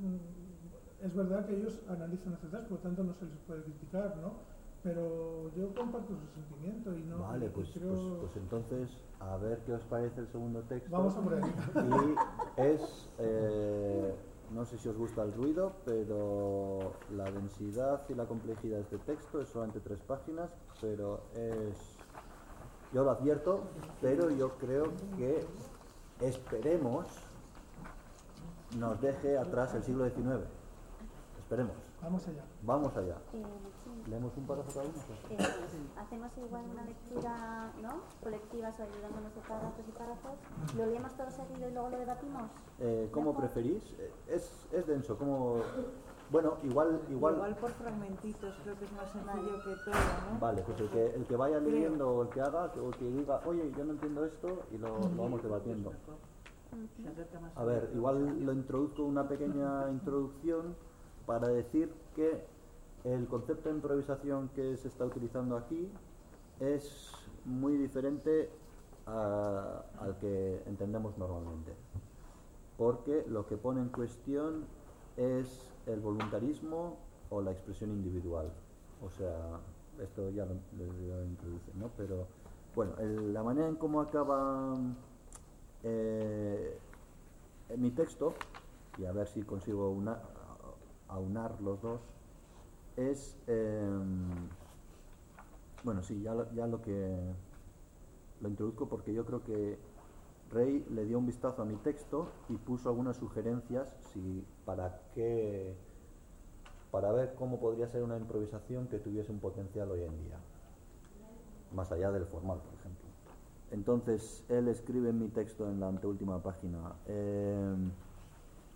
mm, es verdad que ellos analizan etcétera, por lo tanto no se les puede criticar, ¿no? Pero yo comparto su sentimiento y no vale, pues, pues, creo... pues entonces, a ver qué os parece el segundo texto. Vamos a por ahí. Y es, eh, no sé si os gusta el ruido, pero la densidad y la complejidad de este texto es solamente tres páginas, pero es, yo lo advierto, pero yo creo que esperemos nos deje atrás el siglo XIX. Esperemos. Vamos allá. Vamos allá. Eh. ¿Leemos un párrafo cada uno? Eso es. Hacemos igual una lectura ¿no? colectiva, o ayudándonos de párrafos y párrafos. ¿Lo leemos todo seguido y luego lo debatimos? Eh, ¿Cómo preferís? Eh, Es, es denso, como... Bueno, igual, igual... Igual por fragmentitos creo que es más sencillo que todo, ¿no? Vale, pues el que, el que vaya leyendo o el que haga, que- o el que diga, oye, yo no entiendo esto, y lo, lo vamos debatiendo. A ver, igual lo introduzco una pequeña introducción para decir que el concepto de improvisación que se está utilizando aquí es muy diferente al que entendemos normalmente. Porque lo que pone en cuestión es el voluntarismo o la expresión individual. O sea, esto ya lo, lo- introduce, ¿no? Pero bueno, la manera en cómo acaba eh, mi texto, y a ver si consigo una- aunar los dos, es, em, bueno, sí, ya, ya lo que lo introduzco porque yo creo que Rey le dio un vistazo a mi texto y puso algunas sugerencias si, para qué, para ver cómo podría ser una improvisación que tuviese un potencial hoy en día, más allá del formal, por ejemplo. Entonces, él escribe en mi texto en la anteúltima página, em,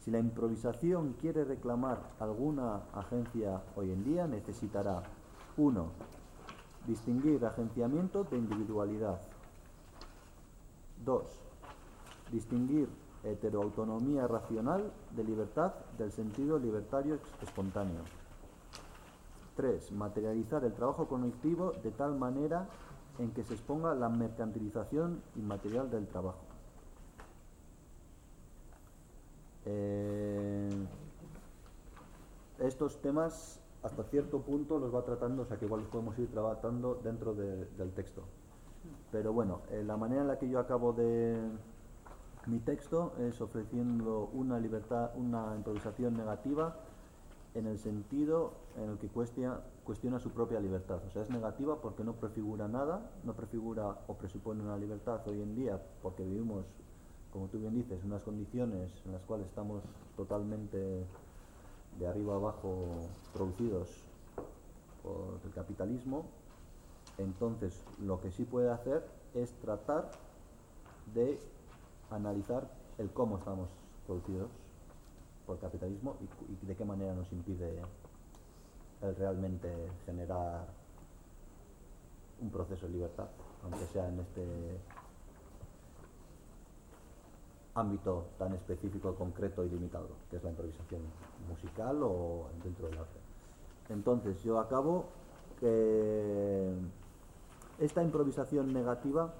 si la improvisación quiere reclamar alguna agencia hoy en día, necesitará, uno, distinguir agenciamiento de individualidad. Dos, distinguir heteroautonomía racional de libertad del sentido libertario espontáneo. Tres, materializar el trabajo colectivo de tal manera en que se exponga la mercantilización inmaterial del trabajo. Eh, estos temas hasta cierto punto los va tratando, o sea que igual los podemos ir tratando dentro de- del texto. Pero bueno, eh, la manera en la que yo acabo de mi texto es ofreciendo una libertad, una improvisación negativa en el sentido en el que cuestiona, cuestiona su propia libertad. O sea, es negativa porque no prefigura nada, no prefigura o presupone una libertad hoy en día porque vivimos, como tú bien dices, unas condiciones en las cuales estamos totalmente de arriba abajo producidos por el capitalismo. Entonces, lo que sí puede hacer es tratar de analizar el cómo estamos producidos por el capitalismo y, y de qué manera nos impide el realmente generar un proceso de libertad, aunque sea en este ámbito tan específico, concreto y limitado, que es la improvisación musical o dentro del arte. Entonces, yo acabo que esta improvisación negativa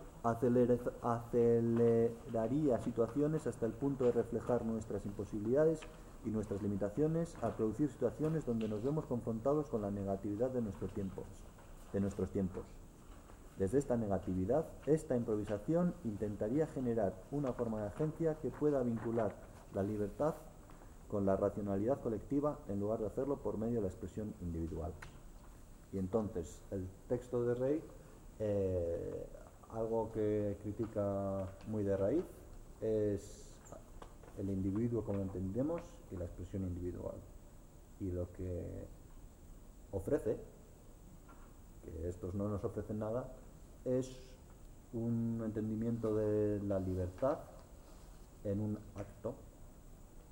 aceleraría situaciones hasta el punto de reflejar nuestras imposibilidades y nuestras limitaciones al producir situaciones donde nos vemos confrontados con la negatividad de nuestros tiempos, de nuestros tiempos. Desde esta negatividad, esta improvisación intentaría generar una forma de agencia que pueda vincular la libertad con la racionalidad colectiva en lugar de hacerlo por medio de la expresión individual. Y entonces, el texto de Rey, eh, algo que critica muy de raíz, es el individuo como entendemos y la expresión individual. Y lo que ofrece, que estos no nos ofrecen nada, es un entendimiento de la libertad en un acto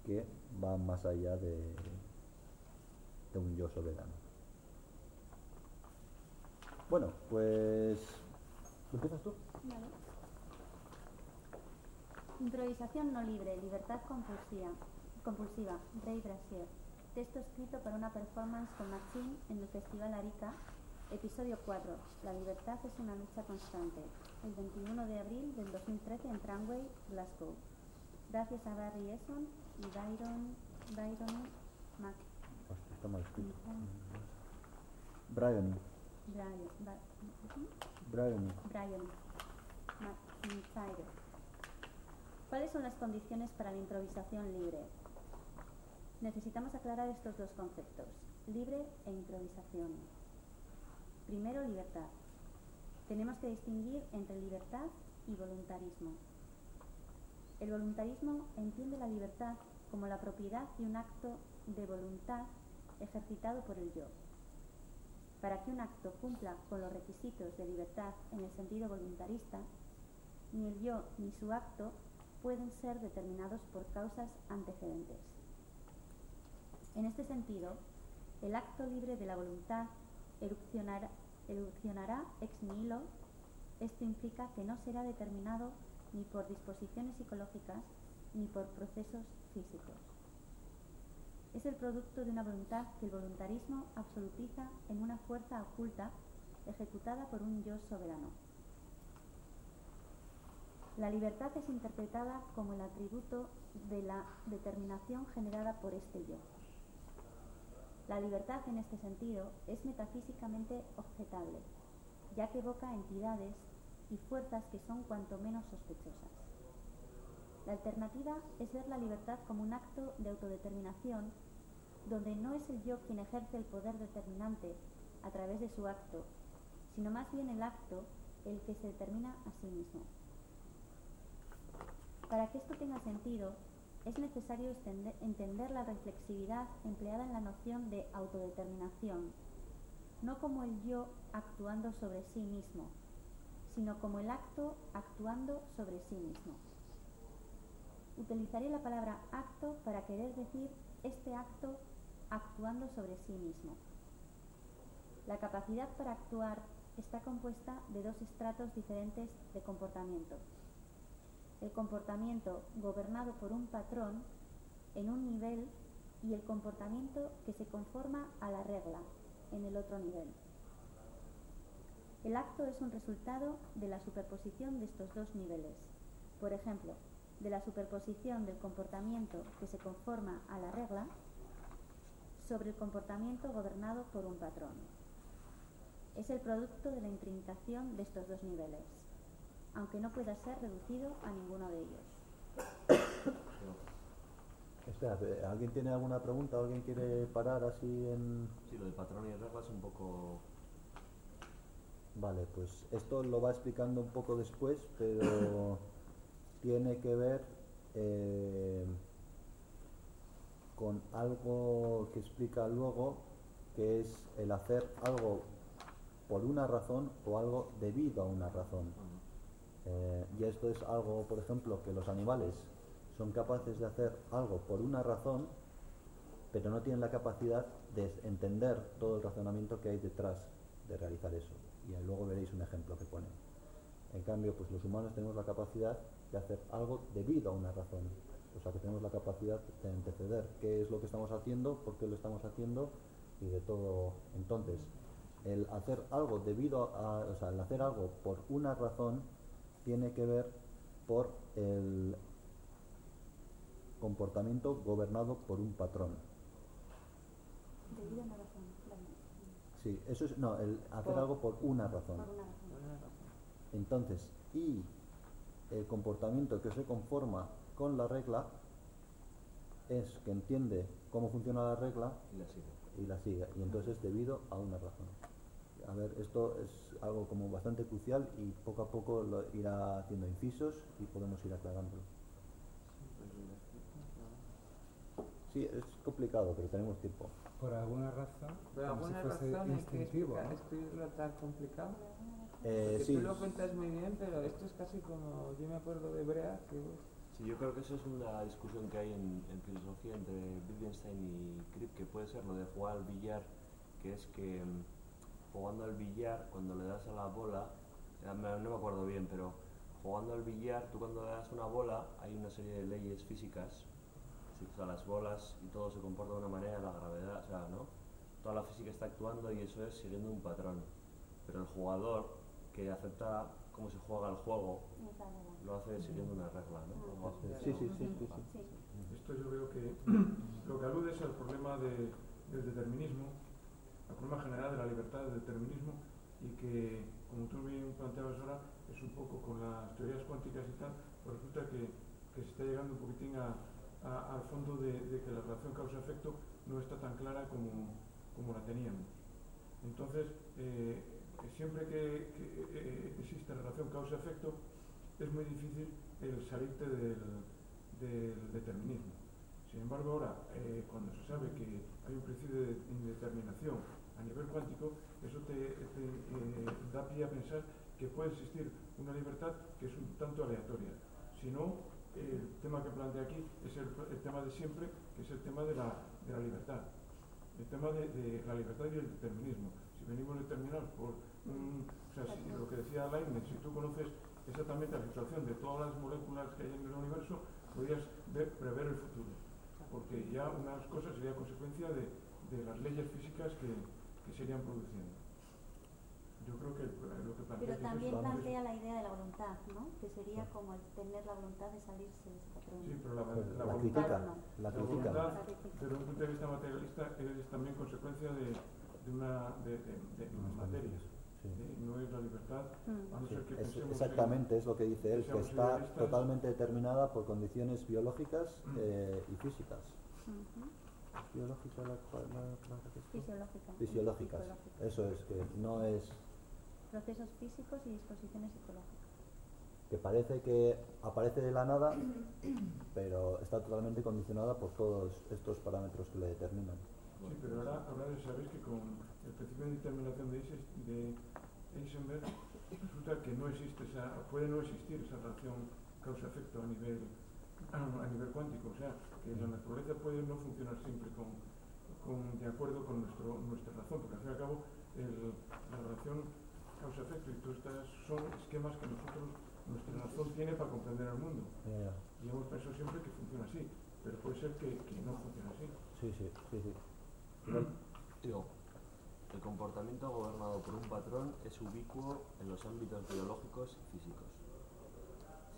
que va más allá de, un yo soberano. Bueno, pues... ¿Empiezas tú? Vale. Improvisación no libre, libertad compulsiva. Compulsiva, Ray Brasier. Texto escrito para una performance con Machine en el Festival Arica, episodio 4. La libertad es una lucha constante. El 21 de abril del 2013 en Tramway, Glasgow. Gracias a Barry Eson y Byron, Byron Mac. Hostia, está mal escrito. Brian, Brian. Brian, Brian McIntyre. ¿Cuáles son las condiciones para la improvisación libre? Necesitamos aclarar estos dos conceptos, libre e improvisación. Primero, libertad. Tenemos que distinguir entre libertad y voluntarismo. El voluntarismo entiende la libertad como la propiedad de un acto de voluntad ejercitado por el yo. Para que un acto cumpla con los requisitos de libertad en el sentido voluntarista, ni el yo ni su acto pueden ser determinados por causas antecedentes. En este sentido, el acto libre de la voluntad erupcionará, ex nihilo. Esto implica que no será determinado ni por disposiciones psicológicas ni por procesos físicos. Es el producto de una voluntad que el voluntarismo absolutiza en una fuerza oculta ejecutada por un yo soberano. La libertad es interpretada como el atributo de la determinación generada por este yo. La libertad en este sentido es metafísicamente objetable, ya que evoca entidades y fuerzas que son cuanto menos sospechosas. La alternativa es ver la libertad como un acto de autodeterminación donde no es el yo quien ejerce el poder determinante a través de su acto, sino más bien el acto el que se determina a sí mismo. Para que esto tenga sentido, es necesario entender la reflexividad empleada en la noción de autodeterminación, no como el yo actuando sobre sí mismo, sino como el acto actuando sobre sí mismo. Utilizaré la palabra acto para querer decir este acto actuando sobre sí mismo. La capacidad para actuar está compuesta de dos estratos diferentes de comportamiento. El comportamiento gobernado por un patrón en un nivel y el comportamiento que se conforma a la regla en el otro nivel. El acto es un resultado de la superposición de estos dos niveles. Por ejemplo, de la superposición del comportamiento que se conforma a la regla sobre el comportamiento gobernado por un patrón. Es el producto de la intrincación de estos dos niveles, aunque no pueda ser reducido a ninguno de ellos. (coughs) Espera, eh, ¿alguien tiene alguna pregunta? ¿Alguien quiere parar así en...? Sí, lo de patrón y regla es un poco... Vale, pues esto lo va explicando un poco después, pero (coughs) tiene que ver eh, con algo que explica luego, que es el hacer algo por una razón o algo debido a una razón. Eh, y esto es algo, por ejemplo, que los animales son capaces de hacer algo por una razón, pero no tienen la capacidad de entender todo el razonamiento que hay detrás de realizar eso. Y luego veréis un ejemplo que pone. En cambio, pues los humanos tenemos la capacidad de hacer algo debido a una razón. O sea, que tenemos la capacidad de anteceder qué es lo que estamos haciendo, por qué lo estamos haciendo y de todo. Entonces, el hacer algo debido a, o sea, el hacer algo por una razón tiene que ver por el comportamiento gobernado por un patrón. Debido a una razón, claro. Sí, eso es, no, el hacer Por- algo por una razón. Por una razón. Entonces, y el comportamiento que se conforma con la regla es que entiende cómo funciona la regla Y la sigue. y la sigue. Y entonces es debido a una razón. A ver, esto es algo como bastante crucial y poco a poco lo irá haciendo incisos y podemos ir aclarándolo. Sí, es complicado, pero tenemos tiempo. Por alguna razón, Por como si alguna fuese razón hay que instintivo, explicar- ¿no? escribirlo tan complicado. Eh, sí, tú lo cuentas muy bien, pero esto es casi como, yo me acuerdo de Brea, que Sí, yo creo que eso es una discusión que hay en, en filosofía entre Wittgenstein y Cripp, que puede ser lo de jugar al billar, que es que mm, jugando al billar, cuando le das a la bola, no me acuerdo bien, pero jugando al billar, tú cuando le das una bola, hay una serie de leyes físicas, sí, o sea, las bolas y todo se comporta de una manera, la gravedad, o sea, ¿no? Toda la física está actuando y eso es siguiendo un patrón. Pero el jugador que acepta cómo se juega el juego, lo hace siguiendo una regla, ¿no? Sí, sí, sí, sí, sí. Sí. Esto yo veo que lo que alude es al problema de- del determinismo, al problema general de la libertad del determinismo y que, como tú bien planteabas ahora, es un poco con las teorías cuánticas y tal, pues resulta que, que se está llegando un poquitín al fondo de, de que la relación causa-efecto no está tan clara como, como la teníamos. Entonces, eh, siempre que, que, eh, existe relación causa-efecto, es muy difícil el salirte del, del determinismo. Sin embargo, ahora, eh, cuando se sabe que hay un principio de indeterminación a nivel cuántico, eso te, eh, da pie a pensar que puede existir una libertad que es un tanto aleatoria. Si no, el tema que plantea aquí es el, tema de siempre, que es el tema de la, libertad. El tema de, la libertad y el determinismo. Si venimos determinados por un, o sea, lo que decía Leibniz, si tú conoces exactamente la situación de todas las moléculas que hay en el universo, podrías ver- prever el futuro. Porque ya unas cosas sería consecuencia de las leyes físicas que, que se irían produciendo. Yo creo que lo que plantea Pero también plantea la idea de la voluntad, ¿no? Que sería como el tener la voluntad de salirse de ese patrón. Sí, pero la, la la voluntad, critica, no. la la critica. voluntad, desde un punto de vista materialista, es también consecuencia de, de una de, de, de materia. Sí. ¿eh? No es la libertad, Mm. a no Sí, ser que es- en- exactamente es lo que dice él, que está totalmente determinada por condiciones biológicas Mm. eh, y físicas. ¿Biológica la, la- la- la- que esto? Fisiológica. Fisiológicas. Fisiológica. Eso es, que no es Procesos físicos y disposiciones psicológicas. que parece que aparece de la nada, pero está totalmente condicionada por todos estos parámetros que le determinan. Sí, pero ahora, ahora sabéis que con el principio de determinación de, de Heisenberg resulta que no existe esa, puede no existir esa relación causa-efecto a nivel, a nivel cuántico. O sea, que la naturaleza puede no funcionar siempre con, con- de acuerdo con nuestro, nuestra razón, porque al fin y al cabo el- la relación causa-efecto y todas estas son esquemas que nosotros, nuestra razón tiene para comprender el mundo. Y hemos pensado siempre que funciona así, pero puede ser que, que no funcione así. Sí, sí, sí, sí. Digo, el comportamiento gobernado por un patrón es ubicuo en los ámbitos biológicos y físicos.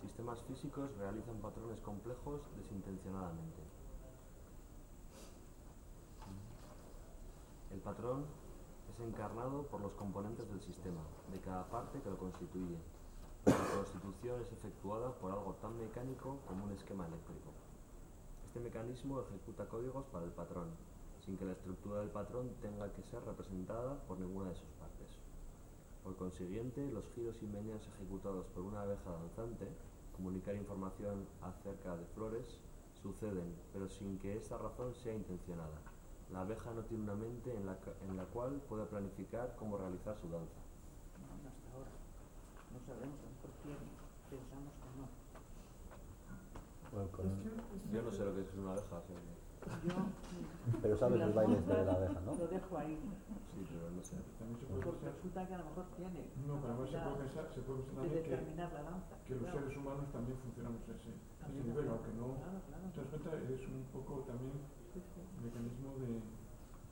Sistemas físicos realizan patrones complejos desintencionadamente. El patrón es encarnado por los componentes del sistema, de cada parte que lo constituye. La constitución es efectuada por algo tan mecánico como un esquema eléctrico. Este mecanismo ejecuta códigos para el patrón, sin que la estructura del patrón tenga que ser representada por ninguna de sus partes. Por consiguiente, los giros y meneas ejecutados por una abeja danzante, comunicar información acerca de flores, suceden, pero sin que esta razón sea intencionada. La abeja no tiene una mente en la, ca- en la cual pueda planificar cómo realizar su danza. No, no hasta ahora. No sabemos, mejor tiene. Pensamos que no. Bueno, con Yo no sé lo que es una abeja, Yo. Pero sabes el baile de la abeja, ¿no? Lo dejo ahí. sí, pero no sé. También se puede Porque pensar resulta que a lo mejor tiene. No, pero además se puede pensar, se puede pensar de también que, determinar la danza. que los seres humanos también funcionamos a ese, a ese También, nivel, también. aunque no. Claro, claro. ¿Te das cuenta? Es un poco también Sí, sí. mecanismo de.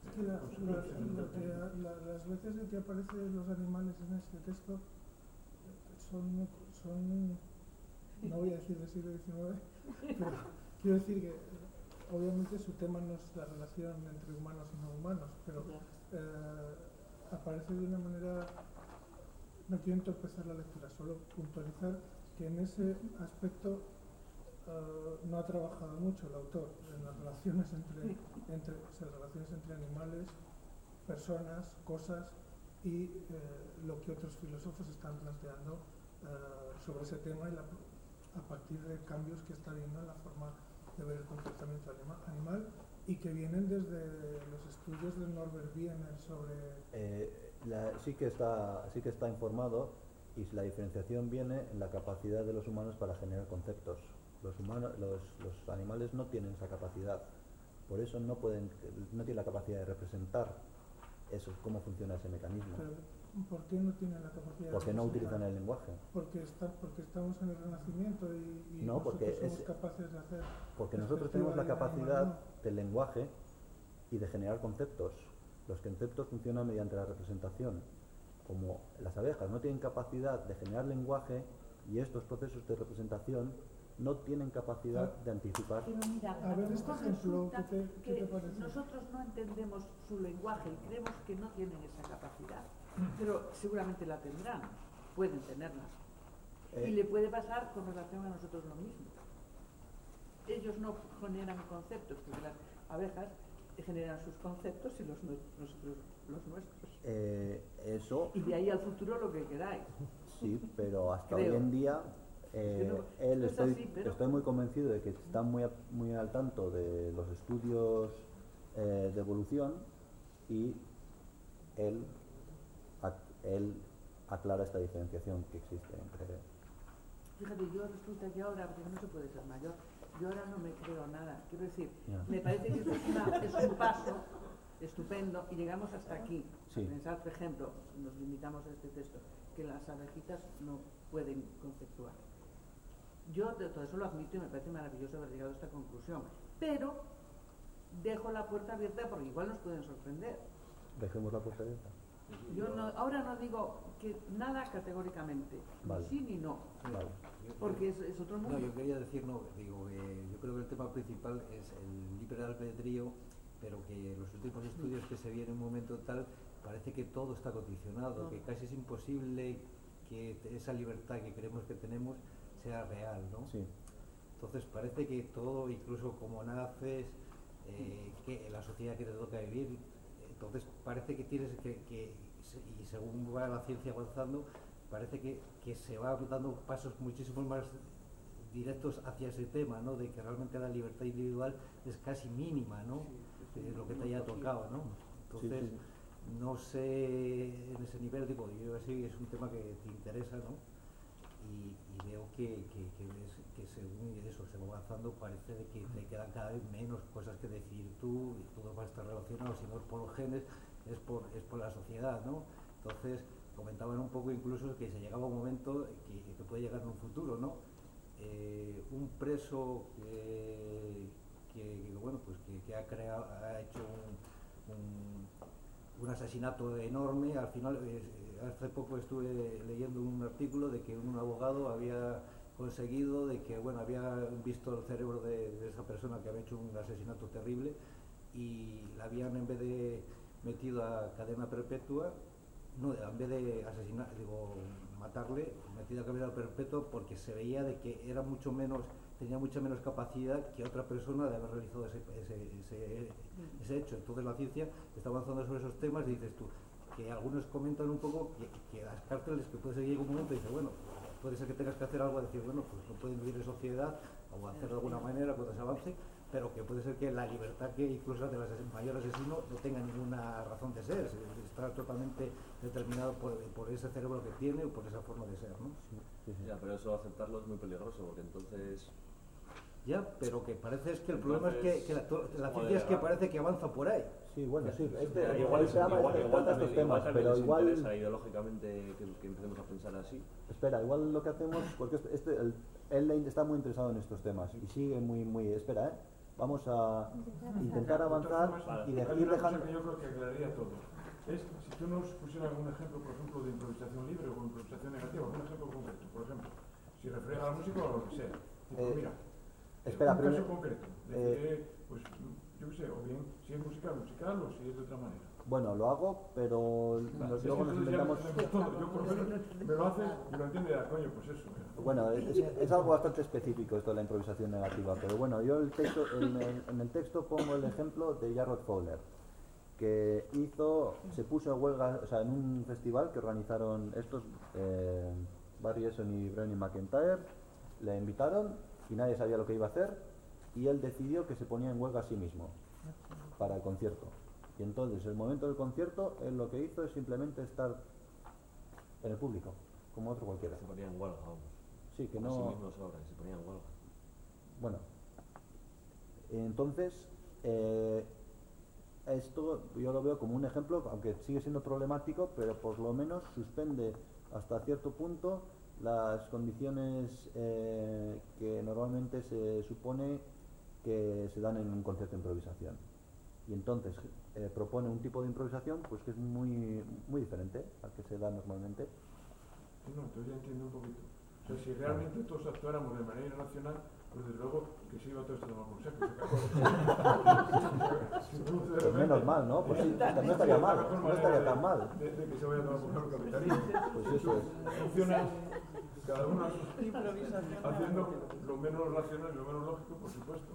Es que la- la- consecuencia, ¿no? lo que- la- las veces en que aparecen los animales en este texto son, son no voy a decir del siglo XIX, (laughs) pero quiero decir que obviamente su tema no es la relación entre humanos y no humanos, pero eh, aparece de una manera, no quiero entorpecer la lectura, solo puntualizar que en ese aspecto eh, no ha trabajado mucho el autor en las relaciones entre, (laughs) entre o sea, las relaciones entre animales, personas, cosas y eh, lo que otros filósofos están planteando sobre ese tema y la- a partir de cambios que está viendo en la forma de ver el comportamiento anima- animal y que vienen desde los estudios de Norbert Wiener sobre Eh, la- sí, que está, sí que está informado y la diferenciación viene en la capacidad de los humanos para generar conceptos. Los, humanos, los, los animales no tienen esa capacidad, por eso no, pueden, no tienen la capacidad de representar eso, cómo funciona ese mecanismo. Pero, ¿Por qué no tienen la capacidad ¿Por qué de no utilizan el lenguaje? Porque, está, porque estamos en el Renacimiento y, y No, porque nosotros somos es- capaces de hacer. Porque nosotros tenemos la capacidad del lenguaje y de generar conceptos. Los conceptos funcionan mediante la representación. Como las abejas no tienen capacidad de generar lenguaje y estos procesos de representación no tienen capacidad de anticipar. Pero mira, A ver, este ejemplo, ¿qué te- qué que te parece? nosotros no entendemos su lenguaje y creemos que no tienen esa capacidad, pero seguramente la tendrán, pueden tenerla. Eh, Y le puede pasar con relación a nosotros lo mismo. Ellos no generan conceptos, porque las abejas generan sus conceptos y los nosotros los nuestros. eh, eso Y de ahí al futuro lo que queráis. sí, pero hasta hoy en día eh, no- él no estoy, así, pero- estoy muy convencido de que está muy, a- muy al tanto de los estudios eh, de evolución y él, él aclara esta diferenciación que existe entre Fíjate, yo resulta que ahora, porque no se puede ser mayor, yo ahora no me creo nada. Quiero decir, me parece que esto es, una- es un paso estupendo y llegamos hasta aquí. Sí. Pensar, por ejemplo, nos limitamos a este texto, que las abejitas no pueden conceptuar. Yo de todo eso lo admito y me parece maravilloso haber llegado a esta conclusión. Pero dejo la puerta abierta porque igual nos pueden sorprender. dejemos la puerta abierta. Yo no, ahora no digo que nada categóricamente, Vale. ni sí ni no, Vale. porque es, es otro mundo. No, yo quería decir, no, digo, que yo creo que el tema principal es el libre albedrío, pero que los últimos estudios que se vienen en un momento tal, parece que todo está condicionado, que casi es imposible que esa libertad que creemos que tenemos sea real, ¿no? Sí. Entonces parece que todo, incluso como naces, eh, que la sociedad que te toca vivir, entonces parece que tienes que, que y según va la ciencia avanzando, parece que, que se va dando pasos muchísimo más directos hacia ese tema, ¿no? De que realmente la libertad individual es casi mínima, ¿no? Eh, lo que te haya tocado, ¿no? Entonces, sí. no sé en ese nivel, digo, yo sí es un tema que te interesa, ¿no? y, y veo que, que, que, que según eso se va avanzando parece que te quedan cada vez menos cosas que decidir tú y todo va a estar relacionado, si no es por los genes, es por, es por la sociedad, ¿no? Entonces comentaban un poco incluso que se llegaba un momento que, que puede llegar en un futuro, ¿no? Eh, un preso que, bueno, pues que, ha creado, ha hecho un- un, asesinato enorme. Al final, hace poco estuve leyendo un artículo de que un abogado había conseguido de que, bueno, había visto el cerebro de, de esa persona que había hecho un asesinato terrible y la habían en vez de metido a cadena perpetua, no, en vez de asesinar, digo, matarle, metido a cadena perpetua porque se veía de que era mucho menos, tenía mucha menos capacidad que otra persona de haber realizado ese, ese, ese, ese hecho. Entonces la ciencia está avanzando sobre esos temas y dices tú, que algunos comentan un poco que, que las cárceles, que puede ser que llegue un momento y dice, bueno, puede ser que tengas que hacer algo, decir, bueno, pues no pueden vivir en sociedad o hacer de alguna manera cuando se avance, pero que puede ser que la libertad que incluso del ases- mayor asesino no tenga ninguna razón de ser, se- está totalmente determinado por, por ese cerebro que tiene o por esa forma de ser, ¿no? Sí, sí. Ya, pero eso aceptarlo es muy peligroso porque entonces Ya, pero que parece es que el problema es que, que la, la ciencia es que parece que avanza por ahí. Sí, bueno, sí, este, el igual, programa igual, este igual estos igual temas, también pero igual, interesa ideológicamente que, que empecemos a pensar así. espera, igual lo que hacemos, porque este, este- el- él está muy interesado en estos temas y sigue muy, muy, espera, ¿eh? Vamos a intentar avanzar y de, ir dejando... que yo creo que aclararía todo. Es si tú nos pusieras algún ejemplo, por ejemplo, de improvisación libre o improvisación negativa, algún ejemplo concreto, por ejemplo, si refleja a la música o a lo que sea. Tipo, Eh, mira, espera, un primero- caso concreto. eh, pues, yo qué sé, o bien si es musical, musical, o si es de otra manera. Bueno, lo hago, pero nos- es luego nos inventamos... todo. Yo, por lo menos, me lo haces y lo entiende, ah, coño, pues eso. Bueno, es, es algo bastante específico esto de la improvisación negativa, pero bueno, yo el texto, en, el, en el texto pongo el ejemplo de Jarrod Fowler, que hizo, se puso a huelga, o sea, en un festival que organizaron estos, eh, Barry Eson y Brenny McIntyre, le invitaron y nadie sabía lo que iba a hacer y él decidió que se ponía en huelga a sí mismo para el concierto. Y entonces, el momento del concierto, él lo que hizo es simplemente estar en el público, como otro cualquiera. Se ponían en huelga, vamos. Sí, que no... mismo sobra, se ponían en huelga. Bueno, entonces, eh, esto yo lo veo como un ejemplo, aunque sigue siendo problemático, pero por lo menos suspende hasta cierto punto las condiciones eh, que normalmente se supone que se dan en un concierto de improvisación. Y entonces eh, propone un tipo de improvisación pues que es muy, muy diferente al que se da normalmente. No, un poquito. Si realmente todos actuáramos de manera nacional, desde luego que se iba todo esto a tomar consejo. (laughs) Pues menos mal, ¿no? Pues sí, no estaría mal, no estaría tan mal. De, de que se vaya a tomar por el capitalismo. Pues eso es. Funciona cada uno haciendo lo menos racional y lo menos lógico, por supuesto.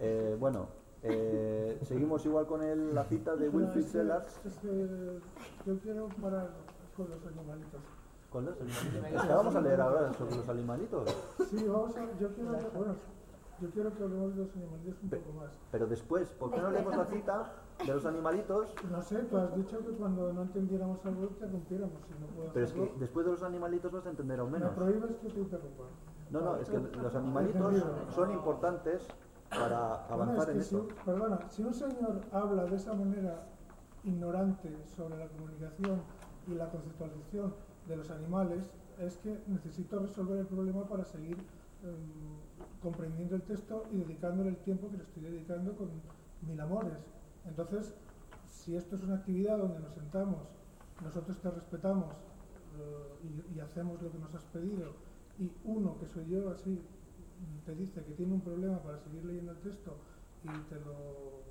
Eh, bueno, eh, seguimos igual con el- la cita de Wilfrid es que- Sellars. es que yo quiero parar con los animalitos. ¿Con los animalitos? Vamos a leer ahora sobre los animalitos. Sí, vamos a, yo quiero que, bueno, yo quiero que hablemos de los animalitos un Pe- poco más. Pero después, ¿por qué no leemos la cita de los animalitos? No sé, tú has dicho que cuando no entendiéramos algo te rompiéramos, si no puedo Pero es que después de los animalitos vas a entender aún me menos. prohíbes que te interrumpa. No, no, es que los animalitos son importantes para avanzar en es que eso. si, perdona, si un señor habla de esa manera ignorante sobre la comunicación y la conceptualización de los animales, es que necesito resolver el problema para seguir em, comprendiendo el texto y dedicándole el tiempo que le estoy dedicando con mil amores. Entonces, si esto es una actividad donde nos sentamos, nosotros te respetamos eh, y, hacemos lo que nos has pedido, y uno, que soy yo, así, te dice que tiene un problema para seguir leyendo el texto y te lo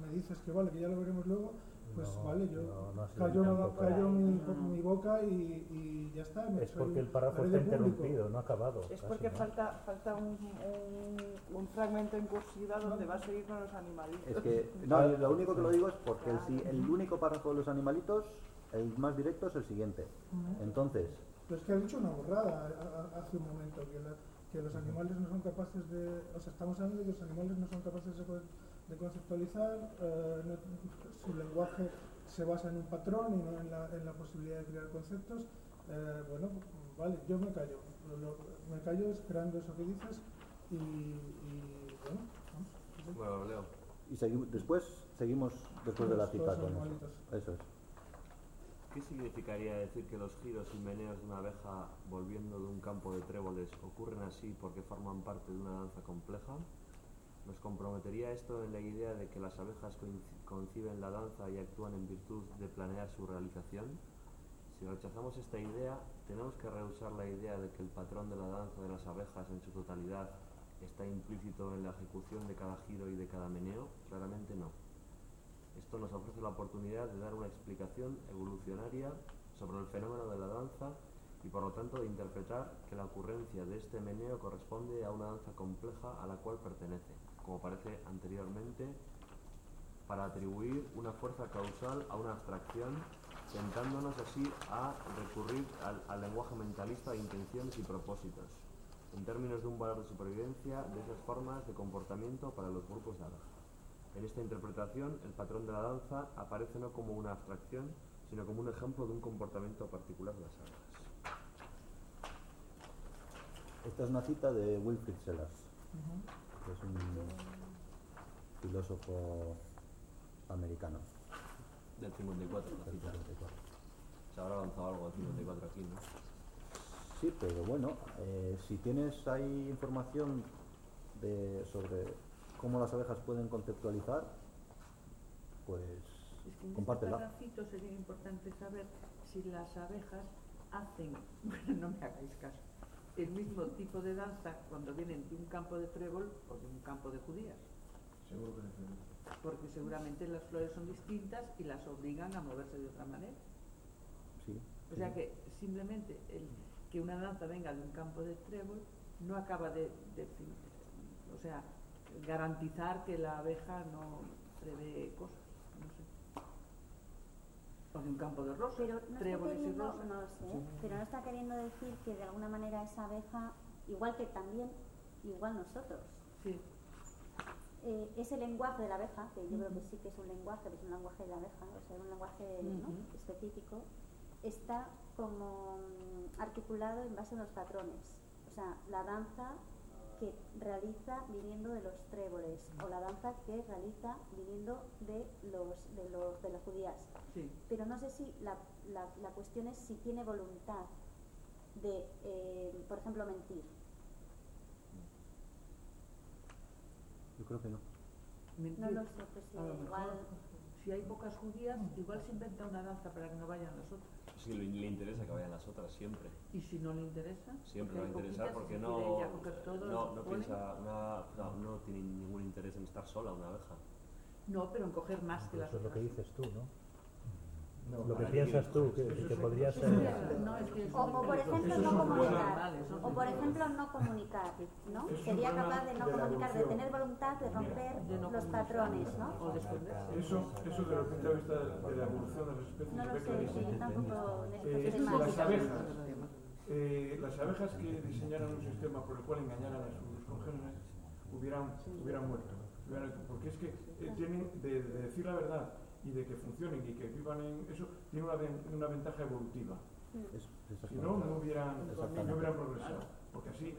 me dices que vale, que ya lo veremos luego, pues No, vale, yo no, no callo mi, mi boca y, y ya está. me Es porque el párrafo está interrumpido, no ha acabado. Es casi, porque ¿no? falta, falta un, un, un fragmento en cursiva donde va a seguir con los animalitos. Es que, (laughs) no, lo único que lo digo es porque el, único párrafo de los animalitos, el más directo es el siguiente. Entonces, Pero es que ha dicho una borrada a- a- hace un momento, que, la- que los animales no son capaces de... O sea, estamos hablando de que los animales no son capaces de, de conceptualizar, eh, no- su lenguaje se basa en un patrón y no en la, en la posibilidad de crear conceptos. Eh, bueno, vale, yo me callo. Lo- lo- me callo esperando eso que dices y, y bueno, vamos. sí. Bueno, Leo. y seguimos, después seguimos después de la cita con eso. Eso es. ¿Qué significaría decir que los giros y meneos de una abeja volviendo de un campo de tréboles ocurren así porque forman parte de una danza compleja? ¿Nos comprometería esto en la idea de que las abejas conciben la danza y actúan en virtud de planear su realización? Si rechazamos esta idea, ¿tenemos que rehusar la idea de que el patrón de la danza de las abejas en su totalidad está implícito en la ejecución de cada giro y de cada meneo? Claramente no. Esto nos ofrece la oportunidad de dar una explicación evolucionaria sobre el fenómeno de la danza y por lo tanto de interpretar que la ocurrencia de este meneo corresponde a una danza compleja a la cual pertenece, como parece anteriormente, para atribuir una fuerza causal a una abstracción, tentándonos así a recurrir al, al lenguaje mentalista de intenciones y propósitos, en términos de un valor de supervivencia de esas formas de comportamiento para los grupos de abejas. En esta interpretación, el patrón de la danza aparece no como una abstracción, sino como un ejemplo de un comportamiento particular de las abejas. Esta es una cita de Wilfrid Sellars, Ujú. Que es un filósofo americano. Del 54, la del cita. 54. Se habrá avanzado algo del 54 aquí, ¿no? Sí, pero bueno, eh, si tienes ahí información de, sobre cómo las abejas pueden conceptualizar, pues Es que en este compártela. parrafito sería importante saber si las abejas hacen, (laughs) bueno, no me hagáis caso, el mismo tipo de danza cuando vienen de un campo de trébol o de un campo de judías, Seguro que sí. porque seguramente las flores son distintas y las obligan a moverse de otra manera. Sí, O sí. sea que simplemente el, que una danza venga de un campo de trébol no acaba de, de o sea, garantizar que la abeja no prevé cosas. O de un campo de rosas, Pero no está tréboles y queriendo, rosas. no lo sé, pero no está queriendo decir que de alguna manera esa abeja, igual que también, igual nosotros, Sí, eh, ese lenguaje de la abeja, que yo creo que sí que es un lenguaje, que es un lenguaje de la abeja, o sea, un lenguaje específico, está como mm, articulado en base a unos patrones. O sea, la danza que realiza viniendo de los tréboles o la danza que realiza viniendo de los de los de las judías Sí. pero no sé si la, la, la cuestión es si tiene voluntad de eh, por ejemplo mentir Yo creo que no. Mentir. no lo sé pues eh, igual si hay pocas judías, igual se inventa una danza para que no vayan las otras. Sí, le, le interesa que vayan las otras siempre. Y si no le interesa, Siempre le va a interesar porque si no, ella no, no piensa, una, no, no tiene ningún interés en estar sola una abeja. No, pero en coger más que las Eso es lo que otras. dices tú, ¿no? No, Lo que piensas tú, que, que sí. podría ser... o, o por ejemplo no comunicar o por ejemplo no comunicar no sería capaz de no comunicar de tener voluntad de romper los patrones no. Eso, eso desde el punto de vista de la evolución de las especies no lo sé sí, clarísimo. yo tampoco Eh, las más abejas, eh, las abejas que diseñaron un sistema por el cual engañaran a sus congéneres hubieran, hubieran muerto. Hubieran- porque es que eh, tienen de, de decir la verdad y de que funcionen y que vivan en eso, tiene una, ven- una ventaja evolutiva. Mm. Si no, no hubieran, no hubieran progresado. Porque así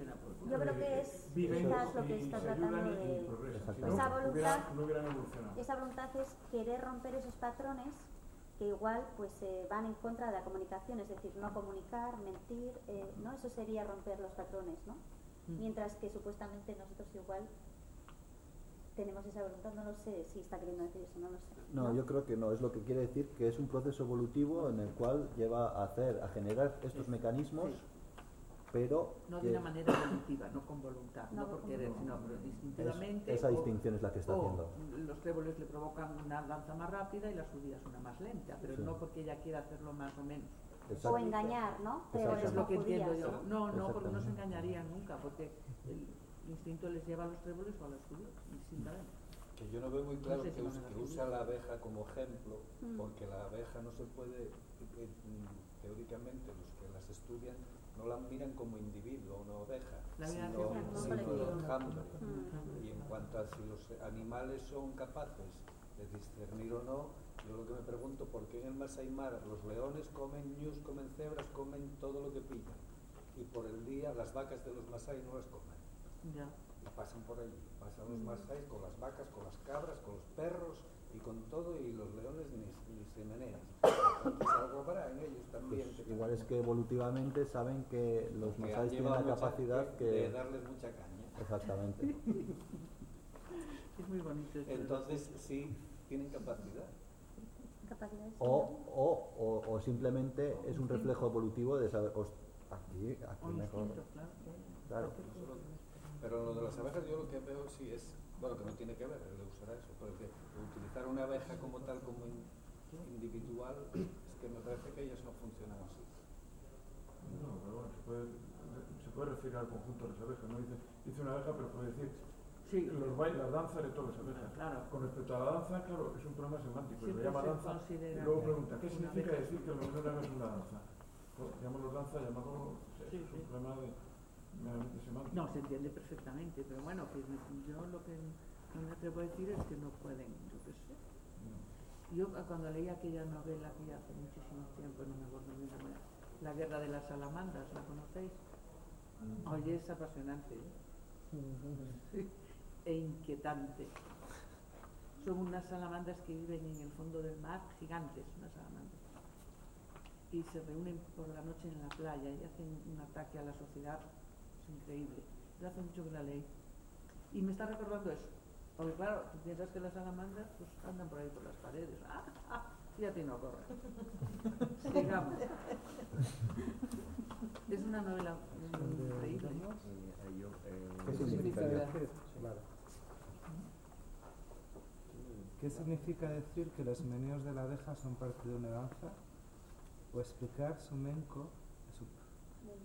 Yo creo eh, que es viven quizás lo que y está tratando de-. Si no, Esa voluntad- hubieran- no hubieran evolucionado. esa voluntad es querer romper esos patrones que igual pues eh, van en contra de la comunicación es decir no comunicar mentir eh, no eso sería romper los patrones no Mm. mientras que supuestamente nosotros igual tenemos esa voluntad no lo sé si está queriendo decir eso no lo sé No, yo creo que no. Es lo que quiere decir que es un proceso evolutivo en el cual lleva a hacer, a generar estos mecanismos, Sí. pero No que de una manera evolutiva, no con voluntad, no, No, por querer, sino pero es- instintivamente. esa o- distinción es la que está haciendo. los tréboles le provocan una danza más rápida y las judías una más lenta, pero Sí. no porque ella quiera hacerlo más o menos. Exacto. o engañar no Eso es lo que entiendo yo. No, no, porque no se engañarían nunca, porque el instinto les lleva a los tréboles o a los judíos, indistintamente. Que yo no veo muy claro sé si que, us- a la que usa la abeja como ejemplo, Mm. porque la abeja no se puede, eh, mm, teóricamente los que las estudian no la miran como individuo, una oveja, La sino, como un sino colectivo. enjambre. Mm. Y en cuanto a si los animales son capaces de discernir o no, yo lo que me pregunto, ¿por qué en el Masai Mara los leones comen ñus, comen cebras, comen todo lo que pillan? Y por el día las vacas de los Masai no las comen. Ya. Y pasan por allí, pasan los Masai con las vacas, con las cabras, con los perros y con todo, y los leones ni, ni se menean. En ellos también. Pues igual es que evolutivamente saben que los que masáis tienen la capacidad de que... darles mucha caña. Exactamente. (laughs) Es muy bonito. Entonces sí tienen capacidad. O, o, o, o simplemente es un reflejo evolutivo de saber... "Host- aquí, aquí mejor... instinto, claro. Pero lo de las abejas yo lo que veo sí es, bueno, que no tiene que ver, él usará eso, porque utilizar una abeja como tal, como in- individual, es que me parece que ellas no funcionan así. No, pero bueno, se puede, se puede referir al conjunto de las abejas, ¿no? Dice, dice una abeja, pero puede decir Sí, los bail- las danzas de todas las abejas. Claro. Con respecto a la danza, claro, es un problema semántico, Siempre lo llama se danza, y luego pregunta, ¿qué significa abeja- decir que el monólogo es una danza? Pues, llamarlo danza, llamarlo... es Sí, un sí. problema de, meramente semántico. No, se entiende perfectamente, pero bueno, yo lo que no me atrevo a decir es que no pueden, yo qué sé. No. Yo ah, cuando leí aquella novela que ya hace muchísimo tiempo, no me acuerdo bien cómo era, La guerra de las salamandras, ¿la conocéis? Oye, es apasionante ¿eh? (laughs) E inquietante. Son unas salamandras que viven en el fondo del mar, gigantes, unas salamandras. Y se reúnen por la noche en la playa y hacen un ataque a la sociedad. Es increíble. Yo hace mucho que la leí. Y me está recordando eso. Porque claro, tú piensas que las salamandras pues, andan por ahí por las paredes. ¡Ah! ah y a ti no corre. Sigamos. (laughs) Es una novela increíble. ¿Qué ¿Qué significa? decir? ¿Qué significa decir que los meneos de la abeja son parte de una danza? O explicar su menco,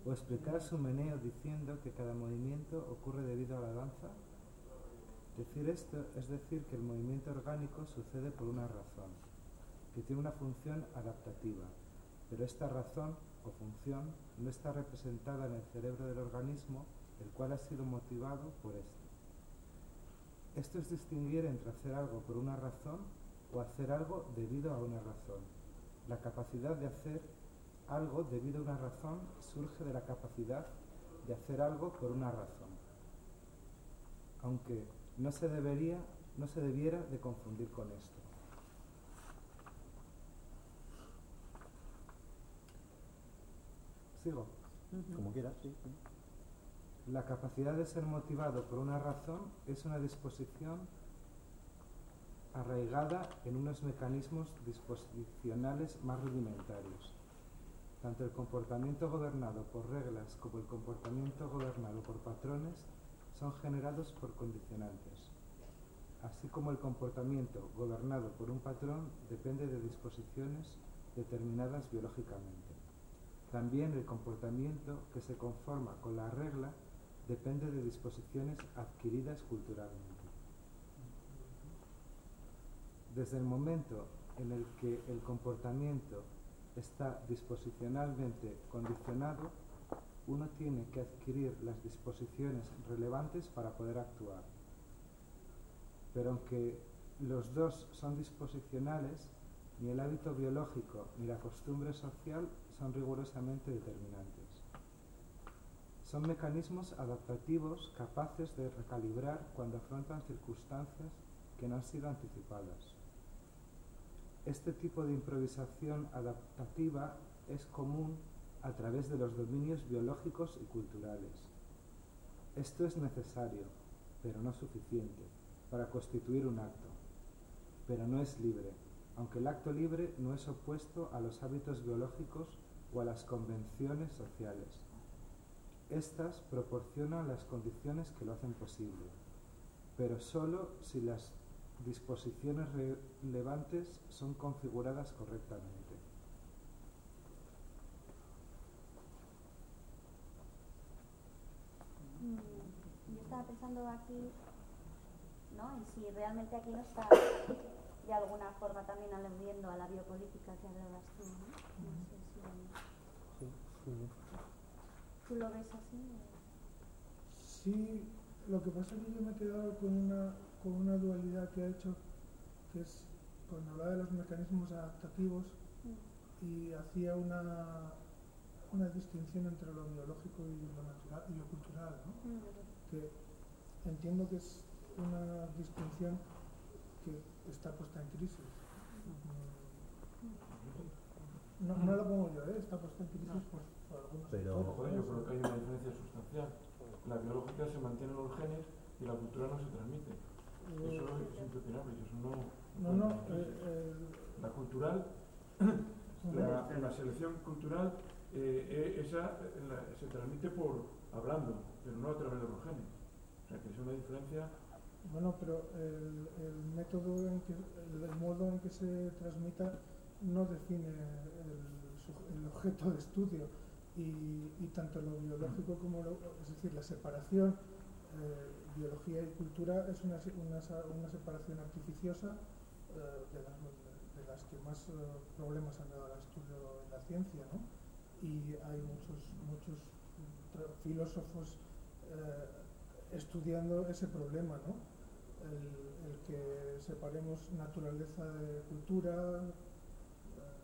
o explicar su meneo diciendo que cada movimiento ocurre debido a la danza. Decir esto es decir que el movimiento orgánico sucede por una razón, que tiene una función adaptativa, pero esta razón o función no está representada en el cerebro del organismo, el cual ha sido motivado por esto. Esto es distinguir entre hacer algo por una razón o hacer algo debido a una razón. La capacidad de hacer algo debido a una razón surge de la capacidad de hacer algo por una razón. aunque no se debería, no se debiera de confundir con esto. Sigo. Como quieras, sí. sí. La capacidad de ser motivado por una razón es una disposición arraigada en unos mecanismos disposicionales más rudimentarios. Tanto el comportamiento gobernado por reglas como el comportamiento gobernado por patrones son generados por condicionantes, así como el comportamiento gobernado por un patrón depende de disposiciones determinadas biológicamente. También el comportamiento que se conforma con la regla depende de disposiciones adquiridas culturalmente. Desde el momento en el que el comportamiento está disposicionalmente condicionado, uno tiene que adquirir las disposiciones relevantes para poder actuar. Pero aunque los dos son disposicionales, ni el hábito biológico ni la costumbre social son rigurosamente determinantes. Son mecanismos adaptativos capaces de recalibrar cuando afrontan circunstancias que no han sido anticipadas. Este tipo de improvisación adaptativa es común a través de los dominios biológicos y culturales. Esto es necesario, pero no suficiente, para constituir un acto, pero no es libre, aunque el acto libre no es opuesto a los hábitos biológicos o a las convenciones sociales. Estas proporcionan las condiciones que lo hacen posible, pero sólo si las disposiciones relevantes son configuradas correctamente. Mm, Yo estaba pensando aquí, ¿no? En si realmente aquí no está de alguna forma también aludiendo a la biopolítica que hablabas tú, ¿no? No sé si... Sí, sí. ¿Tú lo ves así? Sí, lo que pasa es que yo me he quedado con una, con una dualidad que ha hecho, que es cuando hablaba de los mecanismos adaptativos y hacía una, una distinción entre lo biológico y lo natural y lo cultural, ¿no? Mm. que entiendo que es una distinción que está puesta en crisis. Mm. No, no la pongo yo, ¿eh? está puesta en crisis por, por algunos Pero- Joder, yo ¿no? creo que hay una diferencia sustancial. La biológica se mantiene en los genes y la cultural no se transmite. Eso es eso no... No, no, eh, eh, La cultural, (coughs) la, la selección cultural, eh, eh, esa eh, la- se transmite por hablando, pero no a través de los genes. O sea que es una diferencia. Bueno, pero el, el método en que, el, el modo en que se transmita no define el, objeto de estudio y, y tanto lo biológico como lo, es decir, la separación eh, biología y cultura es una, una, una separación artificiosa eh, de, las, de las que más eh, problemas han dado al estudio en la ciencia, ¿no? Y hay muchos, muchos filósofos eh, estudiando ese problema, ¿no? El, el que separemos naturaleza de cultura. eh,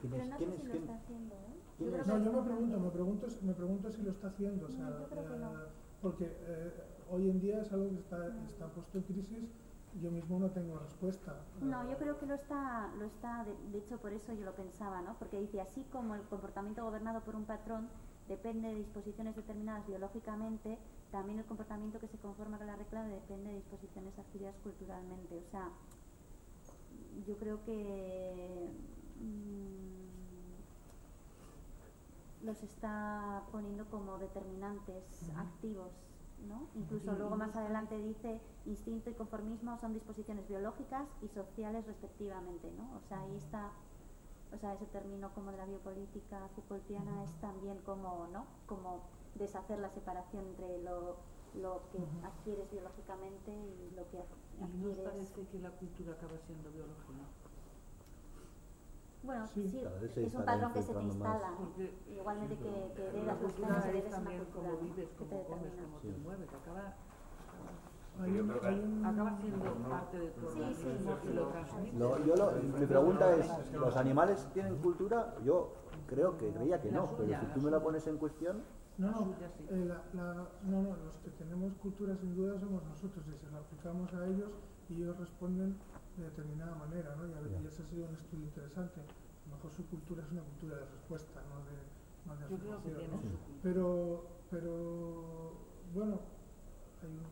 ¿Quién Pero es- no quién sé es- si lo quién- está haciendo, ¿eh? quién Yo no, yo me pregunto, me pregunto, si- me pregunto si lo está haciendo, o No, sea, yo creo que no. Porque eh, hoy en día es algo que está, está puesto en crisis, yo mismo no tengo respuesta. No, yo creo que lo está, lo está de, de hecho por eso yo lo pensaba, ¿no? Porque dice, así como el comportamiento gobernado por un patrón depende de disposiciones determinadas biológicamente, también el comportamiento que se conforma con la regla depende de disposiciones adquiridas culturalmente. O sea, yo creo que mm, los está poniendo como determinantes activos, ¿no? Incluso Y- luego y más adelante dice instinto y conformismo son disposiciones biológicas y sociales respectivamente, ¿no? O sea, ahí está, o sea, ese término como de la biopolítica Foucaultiana es también como, ¿no? Como deshacer la separación entre lo, lo que adquieres biológicamente y lo que ¿Y no os adquieres. parece que la cultura acaba siendo biológica? Bueno, Sí. sí, es un patrón que se te instala. Porque Igualmente que, que la heredas los cultura genes, es heredas una cultura cómo ¿no? vives, que te cómo comes, determina. cómo Sí. te mueves, acaba, que acaba siendo parte de tu Sí, sí. lo. Lo- yo lo- mi pregunta es, ¿los animales tienen cultura? Yo creo que creía que no, pero si tú me la pones en cuestión, No, no, sí. eh, la- la- no, no, los que tenemos cultura sin duda somos nosotros y se la aplicamos a ellos y ellos responden de determinada manera, ¿no? Y a ver, Ya. y ese ha sido un estudio interesante. A lo mejor su cultura es una cultura de respuesta, no de, no de afirmación. Pero, pero, bueno, hay un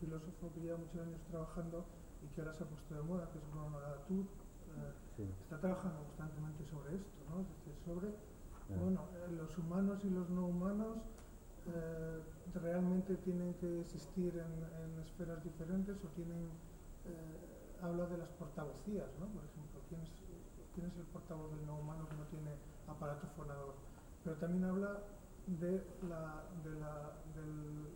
filósofo que lleva muchos años trabajando y que ahora se ha puesto de moda, que es Bruno Latour, eh, Sí. está trabajando constantemente sobre esto, ¿no? Es decir, sobre bueno, eh, los humanos y los no humanos eh, realmente tienen que existir en, en esferas diferentes o tienen eh, habla de las portavocías, ¿no? Por ejemplo, ¿quién es, quién es el portavoz del no humano que no tiene aparato fonador? Pero también habla de la, de la, del-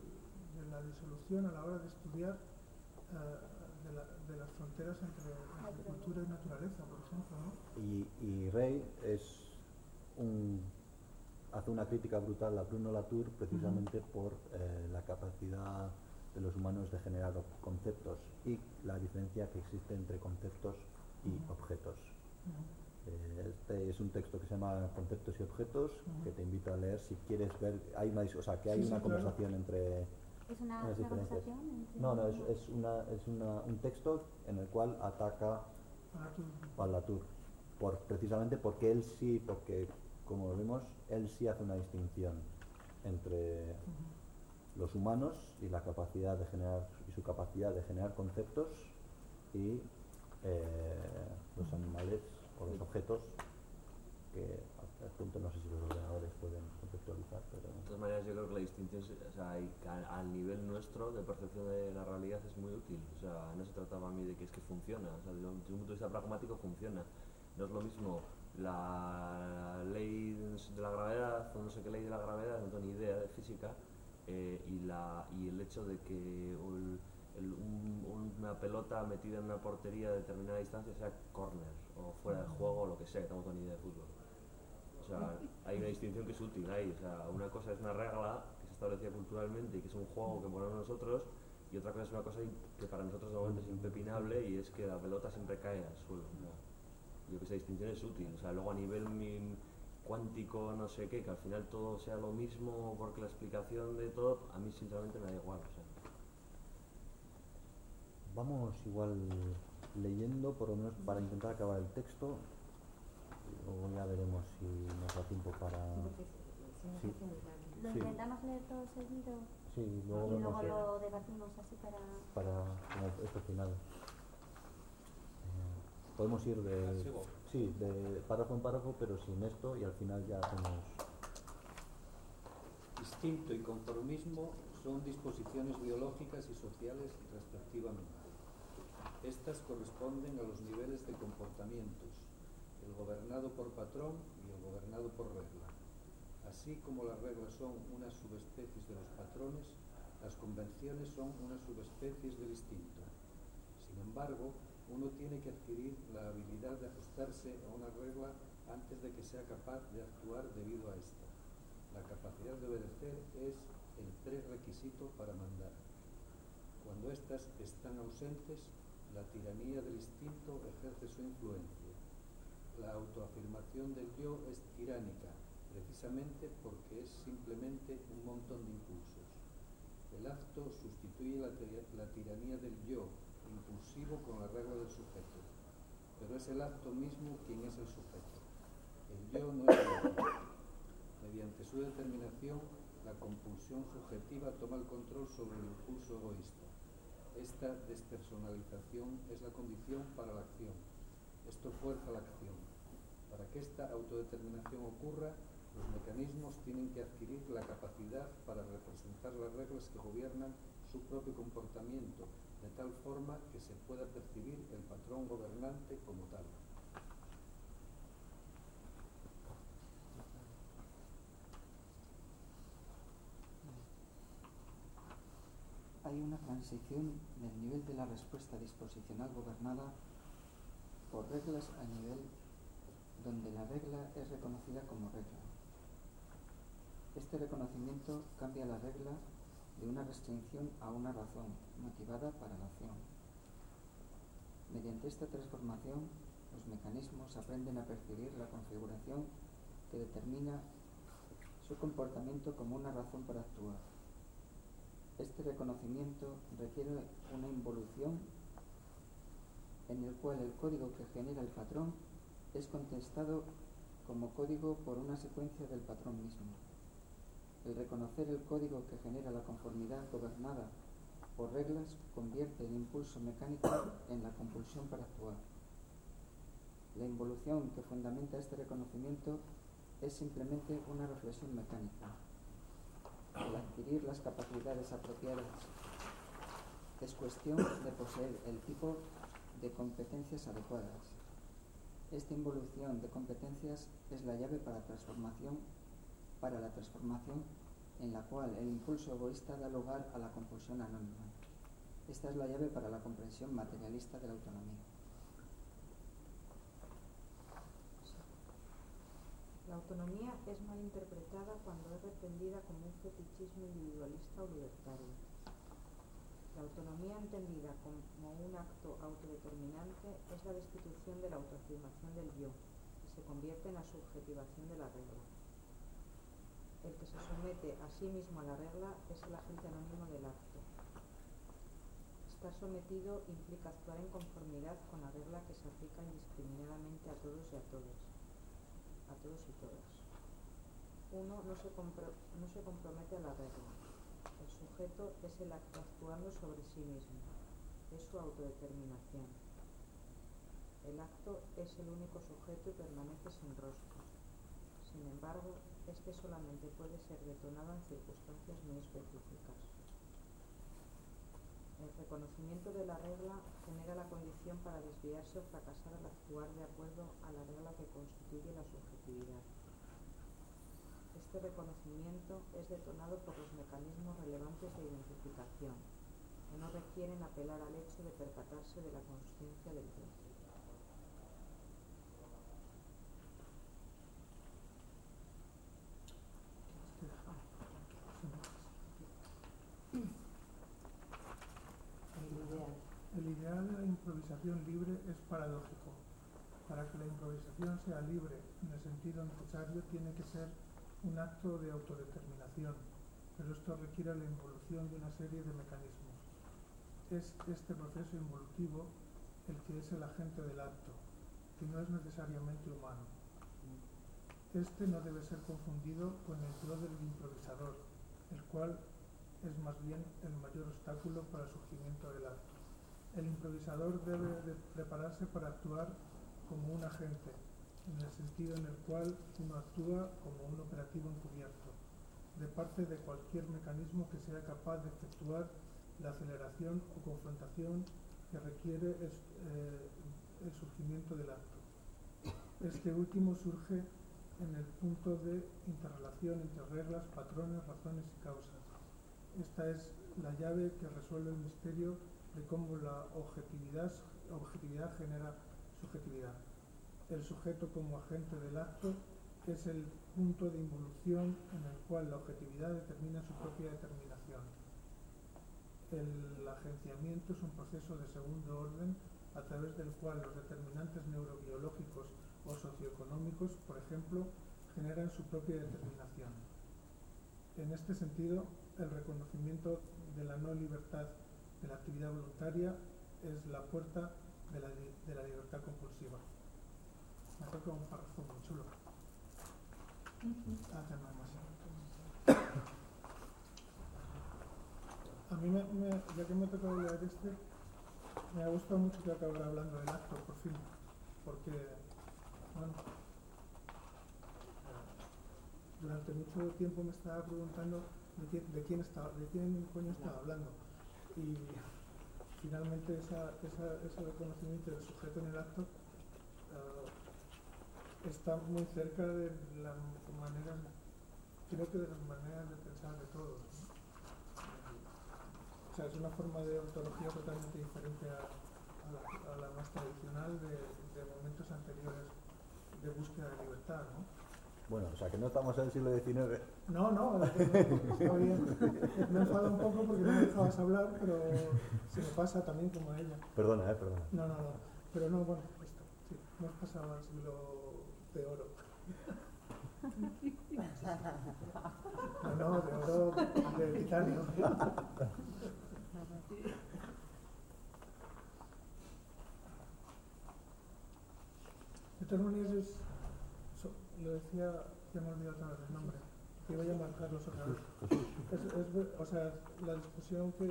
de la disolución a la hora de estudiar eh, de, la- de las fronteras entre, entre cultura y naturaleza, por ejemplo, ¿no? Y, y Rey es un, hace una crítica brutal a Bruno Latour precisamente por eh, la capacidad de los humanos de generar ob- conceptos y la diferencia que existe entre conceptos y objetos. Eh, Este es un texto que se llama Conceptos y Objetos, que te invito a leer si quieres ver, hay una, o sea, que hay Sí, sí, una claro. conversación entre ¿Es una, las una diferencias. conversación? entre- No, no, es, es, una, es una- un texto en el cual ataca a Latour, por, precisamente porque él sí, porque como vemos, él sí hace una distinción entre. Los humanos y la capacidad de generar y su capacidad de generar conceptos y eh, los animales o los objetos que al punto no sé si los ordenadores pueden conceptualizar, pero De todas maneras, yo creo que la distinción, al nivel nuestro de percepción de la realidad es muy útil. O sea, no se trataba a mí de que es que funciona. O sea, desde un punto de vista pragmático funciona. No es lo mismo la ley de la gravedad, o no sé qué ley de la gravedad, no tengo ni idea de física, eh, y, la, y el hecho de que el- el- un- una pelota metida en una portería a determinada distancia sea corner o fuera de juego o lo que sea, que tengo ni idea de fútbol. O sea, hay una distinción que es útil ahí. O sea, una cosa es una regla que se establecía culturalmente y que es un juego que ponemos nosotros, y otra cosa es una cosa que para nosotros de momento es impepinable y es que la pelota siempre cae al suelo. Yo creo que esa distinción es útil. O sea, luego a nivel mi- cuántico, no sé qué, que al final todo sea lo mismo porque la explicación de todo, a mí sinceramente me da igual. O sea. vamos igual leyendo por lo menos para intentar acabar el texto y luego ya veremos si nos da tiempo para Sí. ¿Lo intentamos leer todo seguido sí y luego lo debatimos así para... para como esto final Eh, podemos ir de. Sí de párrafo en párrafo pero sin esto y al final ya hacemos Instinto y conformismo son disposiciones biológicas y sociales respectivamente. Estas corresponden a los niveles de comportamientos, el gobernado por patrón y el gobernado por regla. Así como las reglas son unas subespecies de los patrones, las convenciones son unas subespecies del instinto. Sin embargo, uno tiene que adquirir la habilidad de ajustarse a una regla antes de que sea capaz de actuar debido a esta. La capacidad de obedecer es el prerequisito para mandar. Cuando éstas están ausentes, la tiranía del instinto ejerce su influencia. La autoafirmación del yo es tiránica, precisamente porque es simplemente un montón de impulsos. El acto sustituye la, ti- la tiranía del yo, impulsivo con la regla del sujeto. Pero es el acto mismo quien es el sujeto. El yo no es el acto. Mediante su determinación, la compulsión subjetiva toma el control sobre el impulso egoísta. Esta despersonalización es la condición para la acción. Esto fuerza la acción. Para que esta autodeterminación ocurra, los mecanismos tienen que adquirir la capacidad para representar las reglas que gobiernan su propio comportamiento, de tal forma que se pueda percibir el patrón gobernante como tal. hay una transición del nivel de la respuesta disposicional gobernada por reglas a nivel donde la regla es reconocida como regla. Este reconocimiento cambia la regla de una restricción a una razón motivada para la acción. Mediante esta transformación, los mecanismos aprenden a percibir la configuración que determina su comportamiento como una razón para actuar. Este reconocimiento requiere una involución en el cual el código que genera el patrón es contestado como código por una secuencia del patrón mismo. El reconocer el código que genera la conformidad gobernada por reglas convierte el impulso mecánico en la compulsión para actuar. La involución que fundamenta este reconocimiento es simplemente una reflexión mecánica. El adquirir las capacidades apropiadas es cuestión de poseer el tipo de competencias adecuadas. Esta involución de competencias es la llave para, para la transformación en la cual el impulso egoísta da lugar a la compulsión anónima. Esta es la llave para la comprensión materialista de la autonomía. La autonomía es mal interpretada cuando es reprendida como un fetichismo individualista o libertario. La autonomía entendida como un acto autodeterminante es la destitución de la autoafirmación del yo y se convierte en la subjetivación de la regla. El que se somete a sí mismo a la regla es el agente anónimo del acto. Estar sometido implica actuar en conformidad con la regla que se aplica indiscriminadamente a todos y a todas a todos y todas. Uno no se, no se compromete a la regla. El sujeto es el acto actuando sobre sí mismo. Es su autodeterminación. El acto es el único sujeto y permanece sin rostro. Sin embargo, este solamente puede ser detonado en circunstancias muy específicas. El reconocimiento de la regla genera la condición para desviarse o fracasar al actuar de acuerdo a la regla que constituye la subjetividad. Este reconocimiento es detonado por los mecanismos relevantes de identificación, que no requieren apelar al hecho de percatarse de la consciencia del. El ideal de la improvisación libre es paradójico. Para que la improvisación sea libre en el sentido necesario tiene que ser un acto de autodeterminación, pero esto requiere la involución de una serie de mecanismos. Es este proceso involutivo el que es el agente del acto, que no es necesariamente humano. Este no debe ser confundido con el yo del improvisador, el cual es más bien el mayor obstáculo para el surgimiento del acto. El improvisador debe de prepararse para actuar como un agente, en el sentido en el cual uno actúa como un operativo encubierto, de parte de cualquier mecanismo que sea capaz de efectuar la aceleración o confrontación que requiere el, eh, el surgimiento del acto. Este último surge en el punto de interrelación entre reglas, patrones, razones y causas. Esta es la llave que resuelve el misterio cómo la objetividad, objetividad genera subjetividad. El sujeto como agente del acto es el punto de involución en el cual la objetividad determina su propia determinación. El agenciamiento es un proceso de segundo orden a través del cual los determinantes neurobiológicos o socioeconómicos, por ejemplo, generan su propia determinación. En este sentido, el reconocimiento de la no libertad de la actividad voluntaria es la puerta de la, de la libertad compulsiva. Me toca un párrafo muy chulo. Ah, A mí, me, me, ya que me ha tocado leer este, me ha gustado mucho que acabara hablando del acto, por fin, porque, bueno, durante mucho tiempo me estaba preguntando de quién, de quién, estaba, de quién coño estaba hablando y finalmente esa, esa, ese reconocimiento del sujeto en el acto uh, está muy cerca de la manera, creo que de las maneras de pensar de todos. O sea, es una forma de ontología totalmente diferente a, la, más tradicional de, momentos anteriores de búsqueda de libertad. Bueno, o sea, que no estamos en el siglo XIX. No, no, está bien. Me enfado un poco porque no me dejabas hablar, pero se me pasa también como a ella. Perdona, eh, perdona. No, no, no. Pero no, bueno, esto, sí, hemos pasado al siglo de oro. No, no, de oro, de titanio. De todas maneras, es, lo decía, ya me he olvidado otra vez el nombre, que iba a llamar Carlos otra o sea, la discusión que,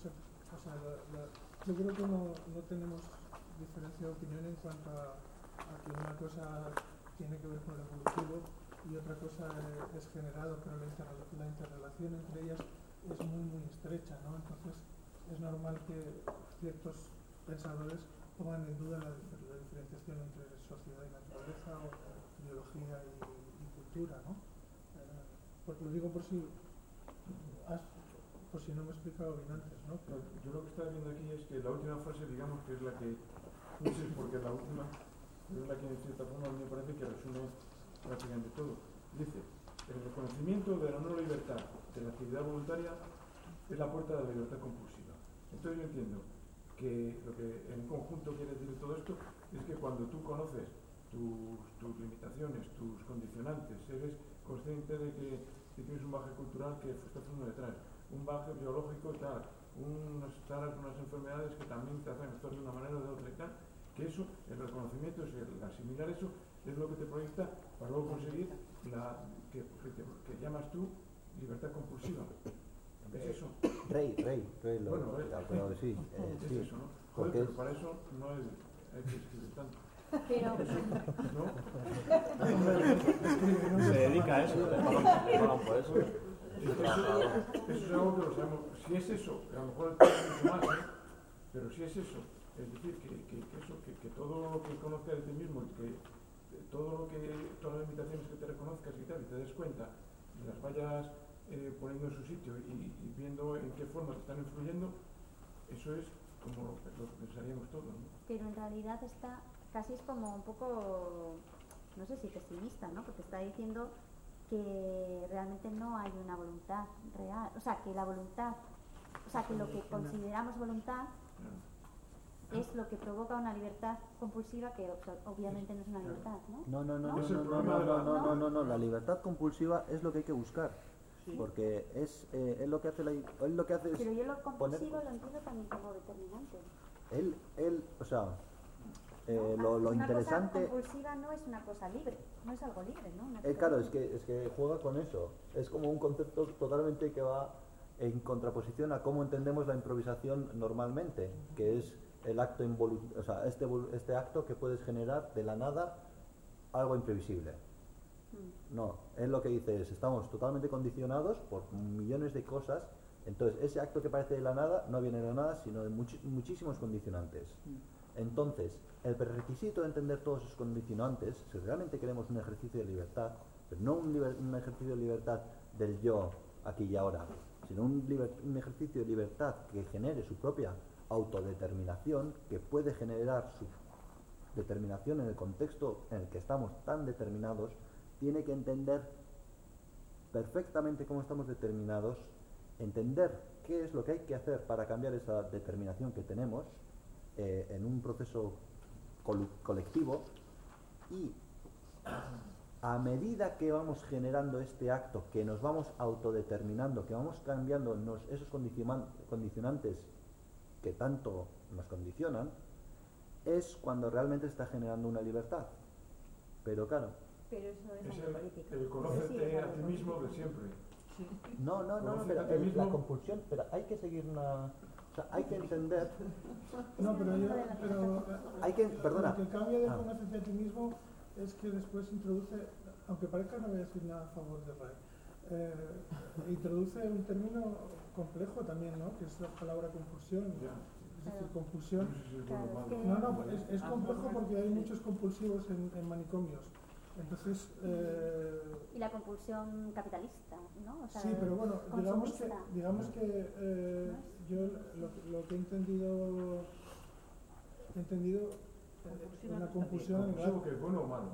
se- o sea, yo creo que no, no tenemos diferencia de opinión en cuanto a, que una cosa tiene que ver con lo evolutivo y otra cosa es generado, pero la, interrela- la interrelación entre ellas es muy, muy estrecha, ¿no? Entonces, es normal que ciertos pensadores pongan en duda la, dif- la diferenciación entre sociedad y naturaleza biología y, cultura, ¿no? Eh, porque lo digo por si, por si no me he explicado bien antes, ¿no? Yo lo que estaba viendo aquí es que la última frase, digamos que es la que, no sé por qué es la última, es la que en cierta forma a mí me parece que resume prácticamente todo. Dice, el reconocimiento de la no libertad de la actividad voluntaria es la puerta de la libertad compulsiva. Entonces yo entiendo que lo que en conjunto quiere decir todo esto es que cuando tú conoces tus, tus limitaciones, tus condicionantes, eres consciente de que, que tienes un baje cultural que está haciendo detrás, un baje biológico y tal, unas taras, unas enfermedades que también te hacen actuar de una manera o de otra y tal, que eso, el reconocimiento, es el asimilar eso, es lo que te proyecta para luego conseguir la que, que, te- que llamas tú libertad compulsiva. ¿Es eso? Rey, rey, rey, lo, Bueno, rey. pero sí, (laughs) eh, Es sí, eso, ¿no? Joder, porque pero es- para eso no hay que escribir tanto. Pero, (laughs) ¿No? Se dedica a eso, le pagan, le pagan por eso. Eso es algo que lo sabemos. Si es eso, a lo mejor es mucho más, ¿eh? pero si es eso, es decir, que, que, que eso, que, que todo lo que conozcas de ti mismo, que todo lo que, todas las limitaciones que te reconozcas y tal, y te des cuenta, y las vayas eh, poniendo en su sitio y, y viendo en qué forma te están influyendo, eso es como lo, que- lo que pensaríamos todos. ¿no? pero en realidad está casi es como un poco, no sé si pesimista, ¿no? Porque está diciendo que realmente no hay una voluntad real, o sea, que la voluntad, o sea, que lo que consideramos voluntad es lo que provoca una libertad compulsiva que obviamente no es una libertad, ¿no? No, no, no, ¿No? no, no, no, no, no, no, no, no, la libertad compulsiva es lo que hay que buscar. Porque es, eh, es lo que hace la, es lo que hace es Pero yo lo poner, compulsivo lo entiendo también como determinante. él, él, o sea, eh, ¿no? lo, lo una interesante, cosa compulsiva no es una cosa libre, no es algo libre, ¿no? Una eh, claro, es que, es que juega con eso. Es como un concepto totalmente que va en contraposición a cómo entendemos la improvisación normalmente, que es el acto involu- o sea, este, este acto que puedes generar de la nada algo imprevisible. Mm. No, él lo que dice es, estamos totalmente condicionados por millones de cosas, entonces ese acto que parece de la nada no viene de la nada, sino de muchi- muchísimos condicionantes. Entonces, el prerequisito de entender todos esos condicionantes, si realmente queremos un ejercicio de libertad, pero no un, ejercicio de libertad del yo aquí y ahora, sino un ejercicio de libertad que genere su propia autodeterminación, que puede generar su determinación en el contexto en el que estamos tan determinados, tiene que entender perfectamente cómo estamos determinados, entender qué es lo que hay que hacer para cambiar esa determinación que tenemos eh, en un proceso colectivo y a medida que vamos generando este acto, que nos vamos autodeterminando, que vamos cambiando nos- esos condicionan- condicionantes que tanto nos condicionan, es cuando realmente se está generando una libertad. Pero claro, Pero eso es, el, sí, a ti mismo de siempre. no, no, no, pero el- la compulsión, pero hay que seguir una... O sea, hay que entender... (laughs) No, pero yo, pero Hay que, perdona, lo que cambia de Ah. conocerte a ti mismo es que después introduce, aunque parezca no voy a decir nada a favor de Ray, eh, introduce un término complejo también, ¿no? Que es la palabra compulsión. Ya. Es decir, compulsión. No No, no, es, es Ah, complejo porque hay muchos compulsivos en, en manicomios. Entonces, eh, Y la compulsión capitalista, ¿no? O sea, sí, pero bueno, digamos que, digamos que eh, yo lo, lo que he entendido, he entendido una compulsión en Compulsivo que es bueno o malo.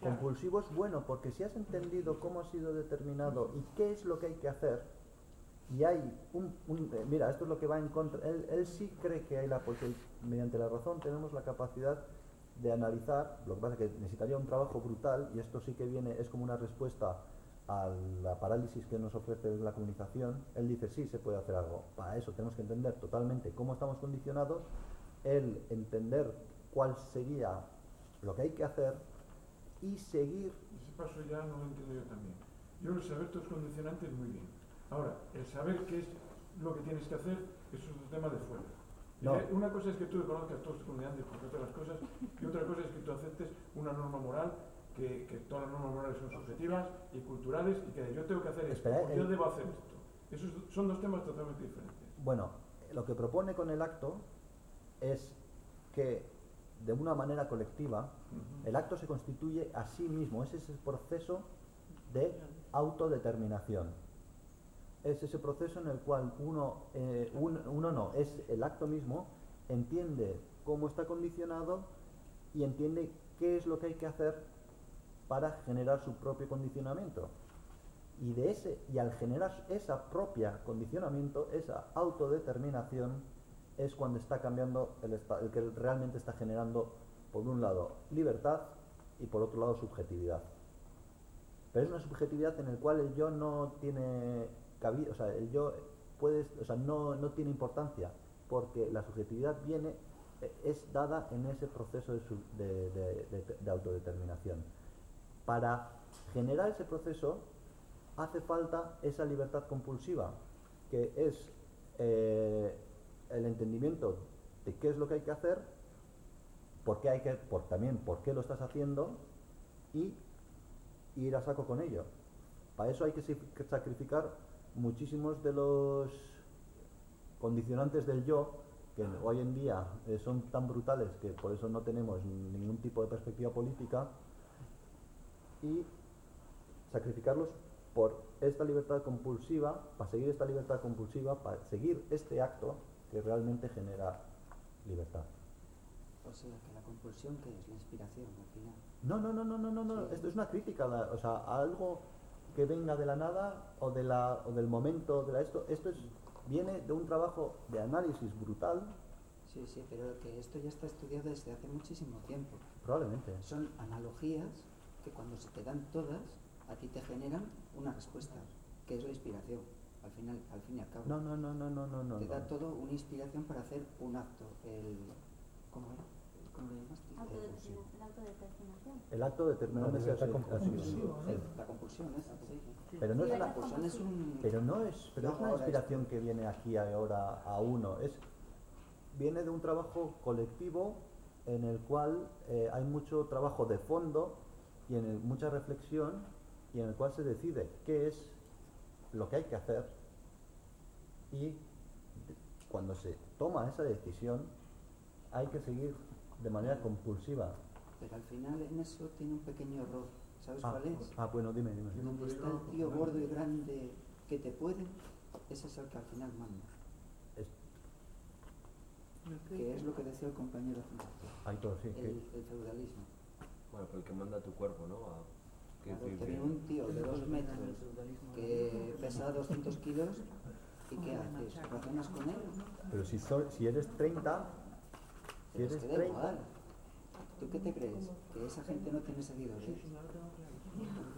compulsivo es bueno porque si has entendido cómo ha sido determinado y qué es lo que hay que hacer, y hay un... un- mira, esto es lo que va en contra... Él, él sí cree que hay la... porque mediante la razón tenemos la capacidad de analizar, lo que pasa es que necesitaría un trabajo brutal y esto sí que viene, es como una respuesta a la parálisis que nos ofrece la comunicación. Él dice, sí, se puede hacer algo. Para eso tenemos que entender totalmente cómo estamos condicionados, el entender cuál sería lo que hay que hacer y seguir. Ese paso ya no lo entiendo yo también. Yo el saber tus condicionantes muy bien. Ahora, el saber qué es lo que tienes que hacer es un tema de fuera. No. Eh, Una cosa es que tú conozcas todos tus condicionantes por todas las cosas y otra cosa es que tú aceptes una norma moral que, que todas las normas morales son subjetivas y culturales y que yo tengo que hacer esto, Espera, porque yo el- debo hacer esto. Esos son dos temas totalmente diferentes. Bueno, lo que propone con el acto es que de una manera colectiva el acto se constituye a sí mismo, es ese proceso de autodeterminación. Es ese proceso en el cual uno, eh, un- uno no, es el acto mismo, entiende cómo está condicionado y entiende qué es lo que hay que hacer para generar su propio condicionamiento. Y, de ese, y al generar esa propia condicionamiento, esa autodeterminación, es cuando está cambiando el, el que realmente está generando, por un lado, libertad y por otro lado, subjetividad. Pero es una subjetividad en la cual el yo no tiene o sea, yo puede, o sea, no, no tiene importancia, porque la subjetividad viene, eh, es dada en ese proceso de, autodeterminación. Para generar ese proceso hace falta esa libertad compulsiva, que es eh, el entendimiento de qué es lo que hay que hacer, por qué hay que, por, también por qué lo estás haciendo y ir a saco con ello. Para eso hay que sacrificar muchísimos de los condicionantes del yo, que hoy en día eh, son tan brutales que por eso no tenemos ningún tipo de perspectiva política, y sacrificarlos por esta libertad compulsiva, para seguir esta libertad compulsiva, para seguir este acto que realmente genera libertad. O sea, que la compulsión, que es la inspiración al final. No, no, no, no, no, no, no. Sí. Esto es una crítica, la- o sea, a algo que venga de la nada o, de la, o del momento de la esto. Esto es, viene de un trabajo de análisis brutal, Sí, sí, pero que esto ya está estudiado desde hace muchísimo tiempo. probablemente. Son analogías que cuando se te dan todas, a ti te generan una respuesta, que es la inspiración, al final, al fin y al cabo. No, no, no, no, no, no, no. te da todo una inspiración para hacer un acto. El, ¿Cómo era? El- Autodetermina- la autodeterminación. El acto La es la compulsión, esa, sí. Pero no es la la, compulsión es un... pero no es, pero es No, una inspiración que viene aquí ahora a uno. Es, viene de un trabajo colectivo en el cual eh, hay mucho trabajo de fondo y en el- mucha reflexión y en el cual se decide qué es lo que hay que hacer y cuando se toma esa decisión hay que seguir de manera compulsiva. Pero al final en eso tiene un pequeño error. ¿Sabes Ah, cuál es? ah, bueno, dime, dime. Donde está el tío gordo y grande que te puede, ese es el que al final manda. Es- Que es lo que decía el compañero hace un rato. hay todo, sí. que- El, el feudalismo. Bueno, pero el que manda tu cuerpo, ¿no? A, quiero Claro, te viene un tío de dos metros que pesa 200 kilos y ¿qué haces? ¿Razonas con él? Pero si, so- si eres 30, si Pero es eres que da 30, igual. ¿Tú qué te crees? ¿Que esa gente no tiene seguidores?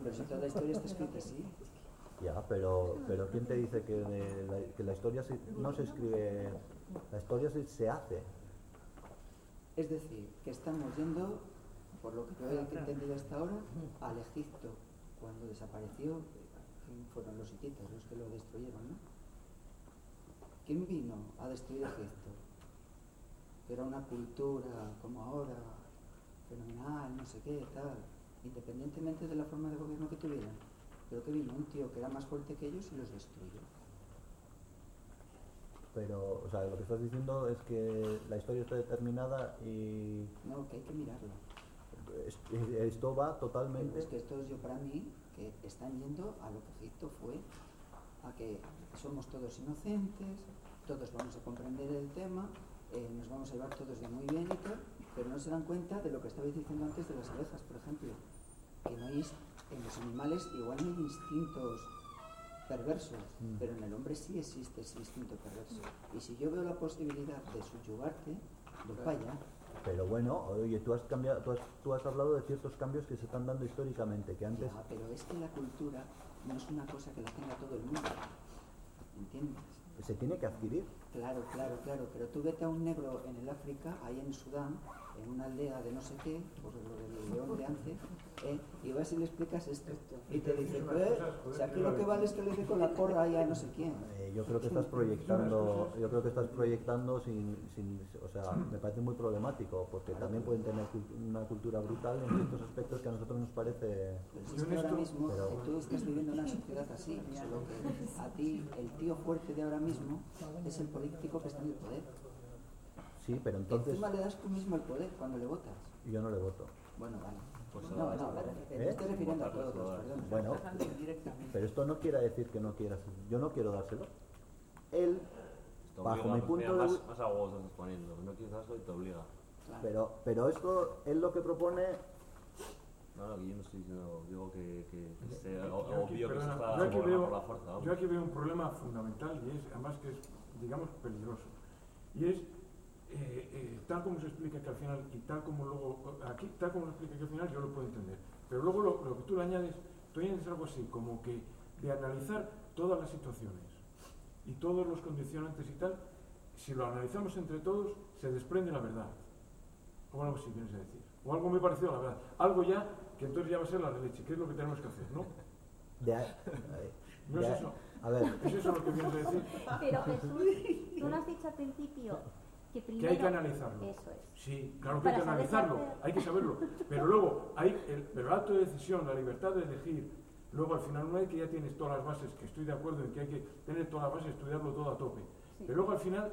Pero si toda la historia está escrita así. ya, pero, pero ¿quién te dice que, la, que la historia se- no se escribe, la historia se, se hace? Es decir, que estamos yendo, por lo que yo he entendido hasta ahora, al Egipto, cuando desapareció, ¿quién fueron los hititas los que lo destruyeron, no? ¿Quién vino a destruir Egipto? Era una cultura como ahora, fenomenal, no sé qué, tal, independientemente de la forma de gobierno que tuvieran. Pero que vino un tío que era más fuerte que ellos y los destruyó. Pero, o sea, lo que estás diciendo es que la historia está determinada y No, que hay que mirarlo. es- esto va Pero totalmente... es que esto es yo para mí, que están yendo a lo que Egipto fue, a que somos todos inocentes, todos vamos a comprender el tema, eh, nos vamos a llevar todos de muy bien y tal, pero no se dan cuenta de lo que estabais diciendo antes de las abejas, por ejemplo, que no hay, en los animales igual no hay instintos perversos, Mm. pero en el hombre sí existe ese instinto perverso. Y si yo veo la posibilidad de subyugarte, allá. Pero bueno, oye, tú has, cambiado, tú, has, tú has hablado de ciertos cambios que se están dando históricamente, que antes... Ya, pero es que la cultura no es una cosa que la tenga todo el mundo. ¿Entiendes? Se tiene que adquirir. Claro, claro, claro, pero tú vete a un negro en el África, ahí en Sudán, en una aldea de no sé qué, por lo del león de antes, ¿eh? y vas y le explicas esto. Y te dice, pues, sea, aquí lo que vale es que le dé con la porra ahí a no sé quién. Eh, yo creo que estás proyectando, yo creo que estás proyectando sin, sin, o sea, me parece muy problemático, porque también pueden tener una cultura brutal en ciertos aspectos que a nosotros nos parece... Pues es que ahora mismo Pero- eh, tú estás viviendo una sociedad así, solo que a ti el tío fuerte de ahora mismo es el político que está en el poder. Sí, pero entonces Encima le das tú mismo el poder cuando le votas. yo no le voto. Bueno, vale. Pues no, no, me ¿Eh? estoy refiriendo a todos, perdón. Bueno, pero esto no quiere decir que no quieras, yo no quiero dárselo. Él, Te bajo obliga, mi punto mira, de más, más agudos estás poniendo. No quieres darlo y te obliga. Claro. pero, pero esto, él lo que propone, No, no, que yo no estoy diciendo, digo que, que, que sea Yo aquí, obvio que se está yo aquí veo- por la fuerza. Yo aquí veo un problema fundamental y es, además que es, digamos, peligroso. Y es, eh, eh, tal como se explica que al final, y tal como luego, aquí, tal como lo explica que al final, yo lo puedo entender. Pero luego lo, lo que tú le añades, tú añades algo así, como que de analizar todas las situaciones y todos los condicionantes y tal, si lo analizamos entre todos, se desprende la verdad. O algo así, vienes a decir. O algo muy parecido a la verdad. Algo ya que entonces ya va a ser la leche, que es lo que tenemos que hacer, ¿no? de, a- ¿No de es eso? a ver, ¿Es eso lo que vienes a decir? Pero Jesús, tú no has dicho al principio que primero... Que hay que analizarlo. Eso es. Sí, claro que hay que analizarlo, hay que saberlo. Pero luego, hay el, pero el acto de decisión, la libertad de elegir, luego al final una vez que ya tienes todas las bases, que estoy de acuerdo en que hay que tener todas las bases, estudiarlo todo a tope. Sí. Pero luego al final,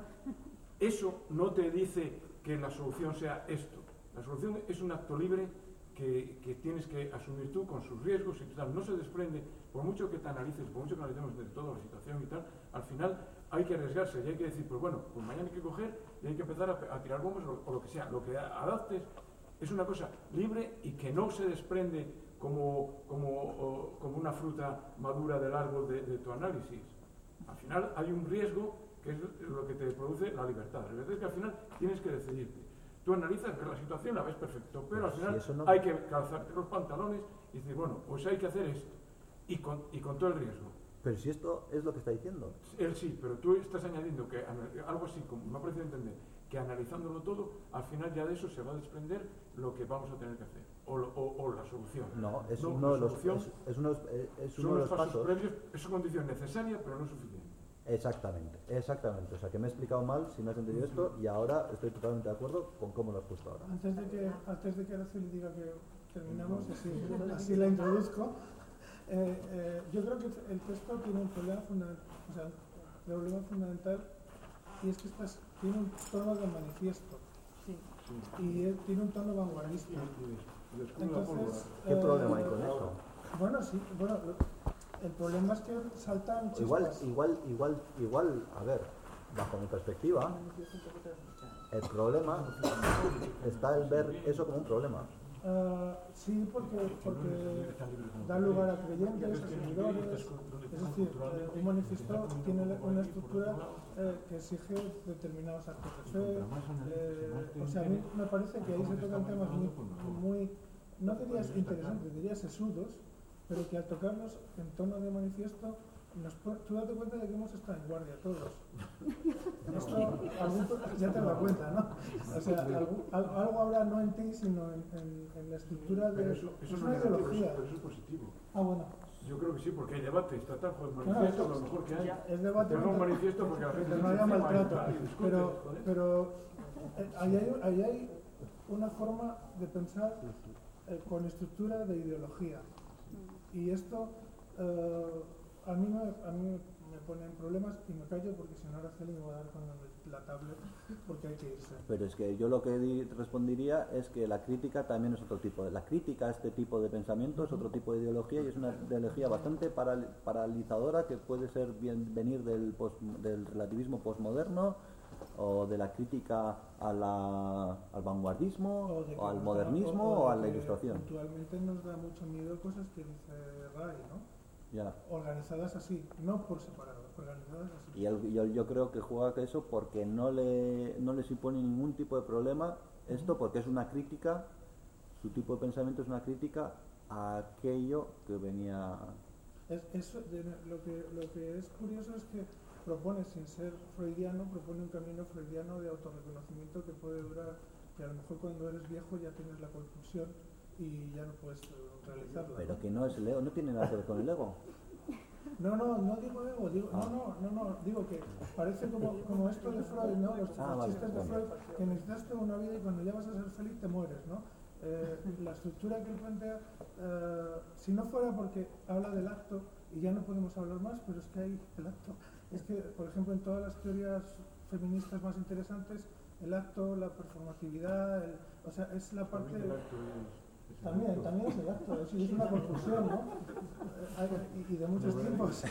eso no te dice que la solución sea esto. La solución es un acto libre que, que tienes que asumir tú con sus riesgos y tal. No se desprende, por mucho que te analices, por mucho que analicemos de toda la situación y tal, al final hay que arriesgarse y hay que decir, pues bueno, pues mañana hay que coger y hay que empezar a, a tirar bombas o, o lo que sea. Lo que adaptes es una cosa libre y que no se desprende como, como, o- como una fruta madura del árbol de, de tu análisis. Al final hay un riesgo que es lo que te produce la libertad. La libertad es que al final tienes que decidirte. Tú analizas, ves la situación, la ves perfecto, pero al Si final no- hay que calzarte los pantalones y decir, bueno, pues hay que hacer esto. Y con, y con todo el riesgo. Pero si esto es lo que está diciendo. Él sí, pero tú estás añadiendo que algo así, como me ha parecido entender, que analizándolo todo, al final ya de eso se va a desprender lo que vamos a tener que hacer, o, o- o la solución. No, es No, uno de los, es, es uno, es- es Son uno de los pasos, pasos. previos, es una condición necesaria, pero no suficiente. Exactamente, exactamente. O sea, que me he explicado mal si me has entendido esto y ahora estoy totalmente de acuerdo con cómo lo has puesto ahora. Antes de que, antes de que Araceli diga que terminamos, así, así la introduzco, eh, eh, yo creo que el texto tiene un problema fundamental, o sea, un problema fundamental y es que estás, tiene un tono de manifiesto Sí. y eh, tiene un tono vanguardista. Entonces, ¿Qué eh, problema hay con eso? Bueno, sí, bueno, el problema es que saltan chispas. Igual, igual, igual, igual, a ver, bajo mi perspectiva, el problema está el ver eso como un problema. Ah, sí, porque, porque da lugar a creyentes, a seguidores. Es decir, eh, un manifiesto tiene una estructura eh, que exige determinados actos de fe. eh, o sea, a mí me parece que ahí se tocan temas muy, muy no dirías interesantes, dirías sesudos, pero que al tocarlos en tono de manifiesto, nos tú date cuenta de que hemos estado en guardia todos. (laughs) Esto, algún- ya te das cuenta, ¿no? O sea, algún- al- algo habrá no en ti, sino en, en- en la estructura Pero de... eso, es una ideología. pero eso es positivo. Ah, bueno. Yo creo que sí, porque hay debate, está tan Bueno, manifiesto, eso- lo mejor que hay. Es debate. Pero no manifiesto porque la gente no se haya maltrato. Pero, pero eh, ahí, hay, ahí hay una forma de pensar eh, con estructura de ideología. Y esto eh, a, mí me, a mí me pone en problemas y me callo porque si no Araceli me va a dar con la tablet porque hay que irse. Pero es que yo lo que di- respondería es que la crítica también es otro tipo. de- La crítica a este tipo de pensamiento es otro tipo de ideología y es una ideología bastante paral- paralizadora que puede ser bien, venir del, pos- del relativismo posmoderno o de la crítica a la- al vanguardismo O o al modernismo o- o a la ilustración. Actualmente nos da mucho miedo cosas que dice Ray, ¿no? Ya. Organizadas así, no por separado, organizadas así. Y yo, yo creo que juega a eso porque no le, no le supone ningún tipo de problema esto porque es una crítica, su tipo de pensamiento es una crítica a aquello que venía... Es, lo, que, lo que es curioso es que propone, sin ser freudiano, propone un camino freudiano de autorreconocimiento que puede durar, que a lo mejor cuando eres viejo ya tienes la conclusión y ya no puedes realizarla. Pero que no es el ego, no tiene nada que ver con el ego. No, no, no digo ego, digo, Ah. no, no, no, no, digo que parece como, como esto de Freud, ¿no? Los, Ah, los vale, chistes de vale. Freud, que necesitas toda una vida y cuando ya vas a ser feliz te mueres, ¿no? Eh, la estructura que él plantea, eh, si no fuera porque habla del acto, y ya no podemos hablar más, pero es que hay el acto. Es que, por ejemplo, en todas las teorías feministas más interesantes, el acto, la performatividad, el- o sea, es la parte... También, también es el acto, es, es una conclusión, ¿no? Eh, y, y de muchos tiempos.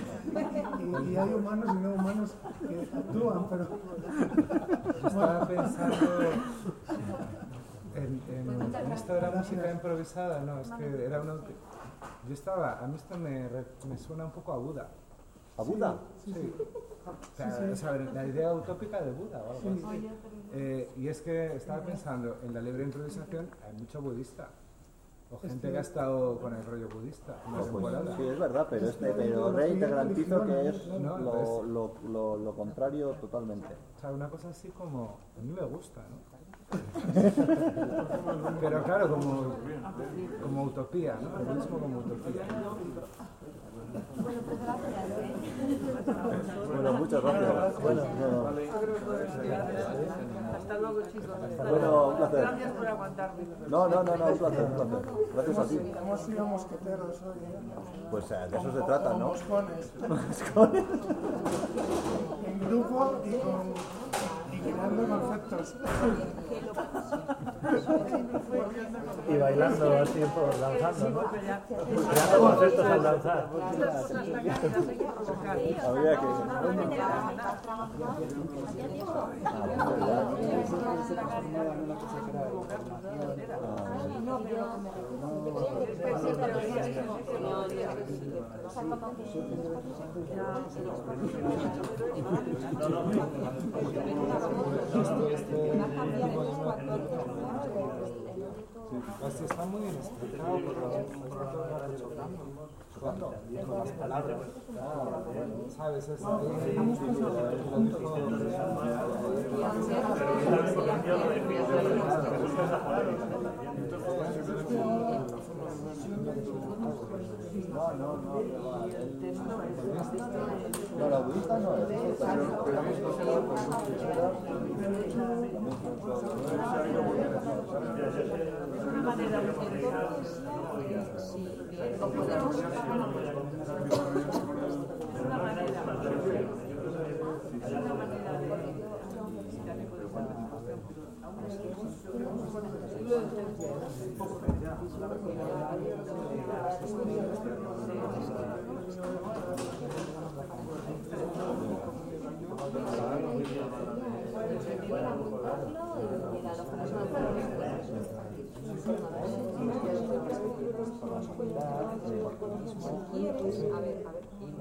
Y, y hay humanos y no humanos que actúan, pero... Yo estaba pensando en, en- en esto de la música improvisada, no, es que era una... Yo estaba, a mí esto me, re- me suena un poco a Buda. ¿A Buda? Sí. Sí, O sea, Sí, sí. o sea, la idea utópica de Buda o algo Sí. así. Eh, y es que estaba pensando, en la libre improvisación hay mucho budista. O gente que- ha estado con el rollo budista. Una No, pues, sí, es verdad, pero, Es este, pero Rey te garantizo que es lo, Entonces- lo, lo, lo contrario totalmente. O sea, una cosa así como, a mí me gusta, ¿no? (laughs) Pero claro, como, como utopía, ¿no? El budismo como utopía. Bueno, pues gracias. ¿eh? Bueno, muchas gracias. Bueno, bueno, Hasta luego, chicos. Bueno, un placer. Gracias por aguantarme. no, no, no, no, un placer, un placer. Gracias a ti. Hemos sido mosqueteros hoy, ¿eh? Pues eh, de eso se trata, ¿no? moscones. Moscones. En grupo y con y creando conceptos. Y bailando así, por danzando, ¿no? Creando conceptos al danzar. Habría que... No, pero Pues está muy explicado, pero por otro lado chocando. Chocando con. ¿Sabes? Es. No, no, no. No, la no. Pero- pero la música será, pues,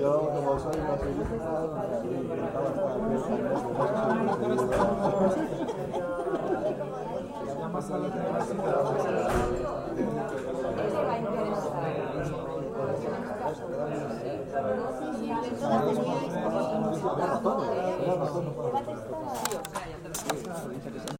yo, como soy una periodista, Llamas a la universidad. El debate está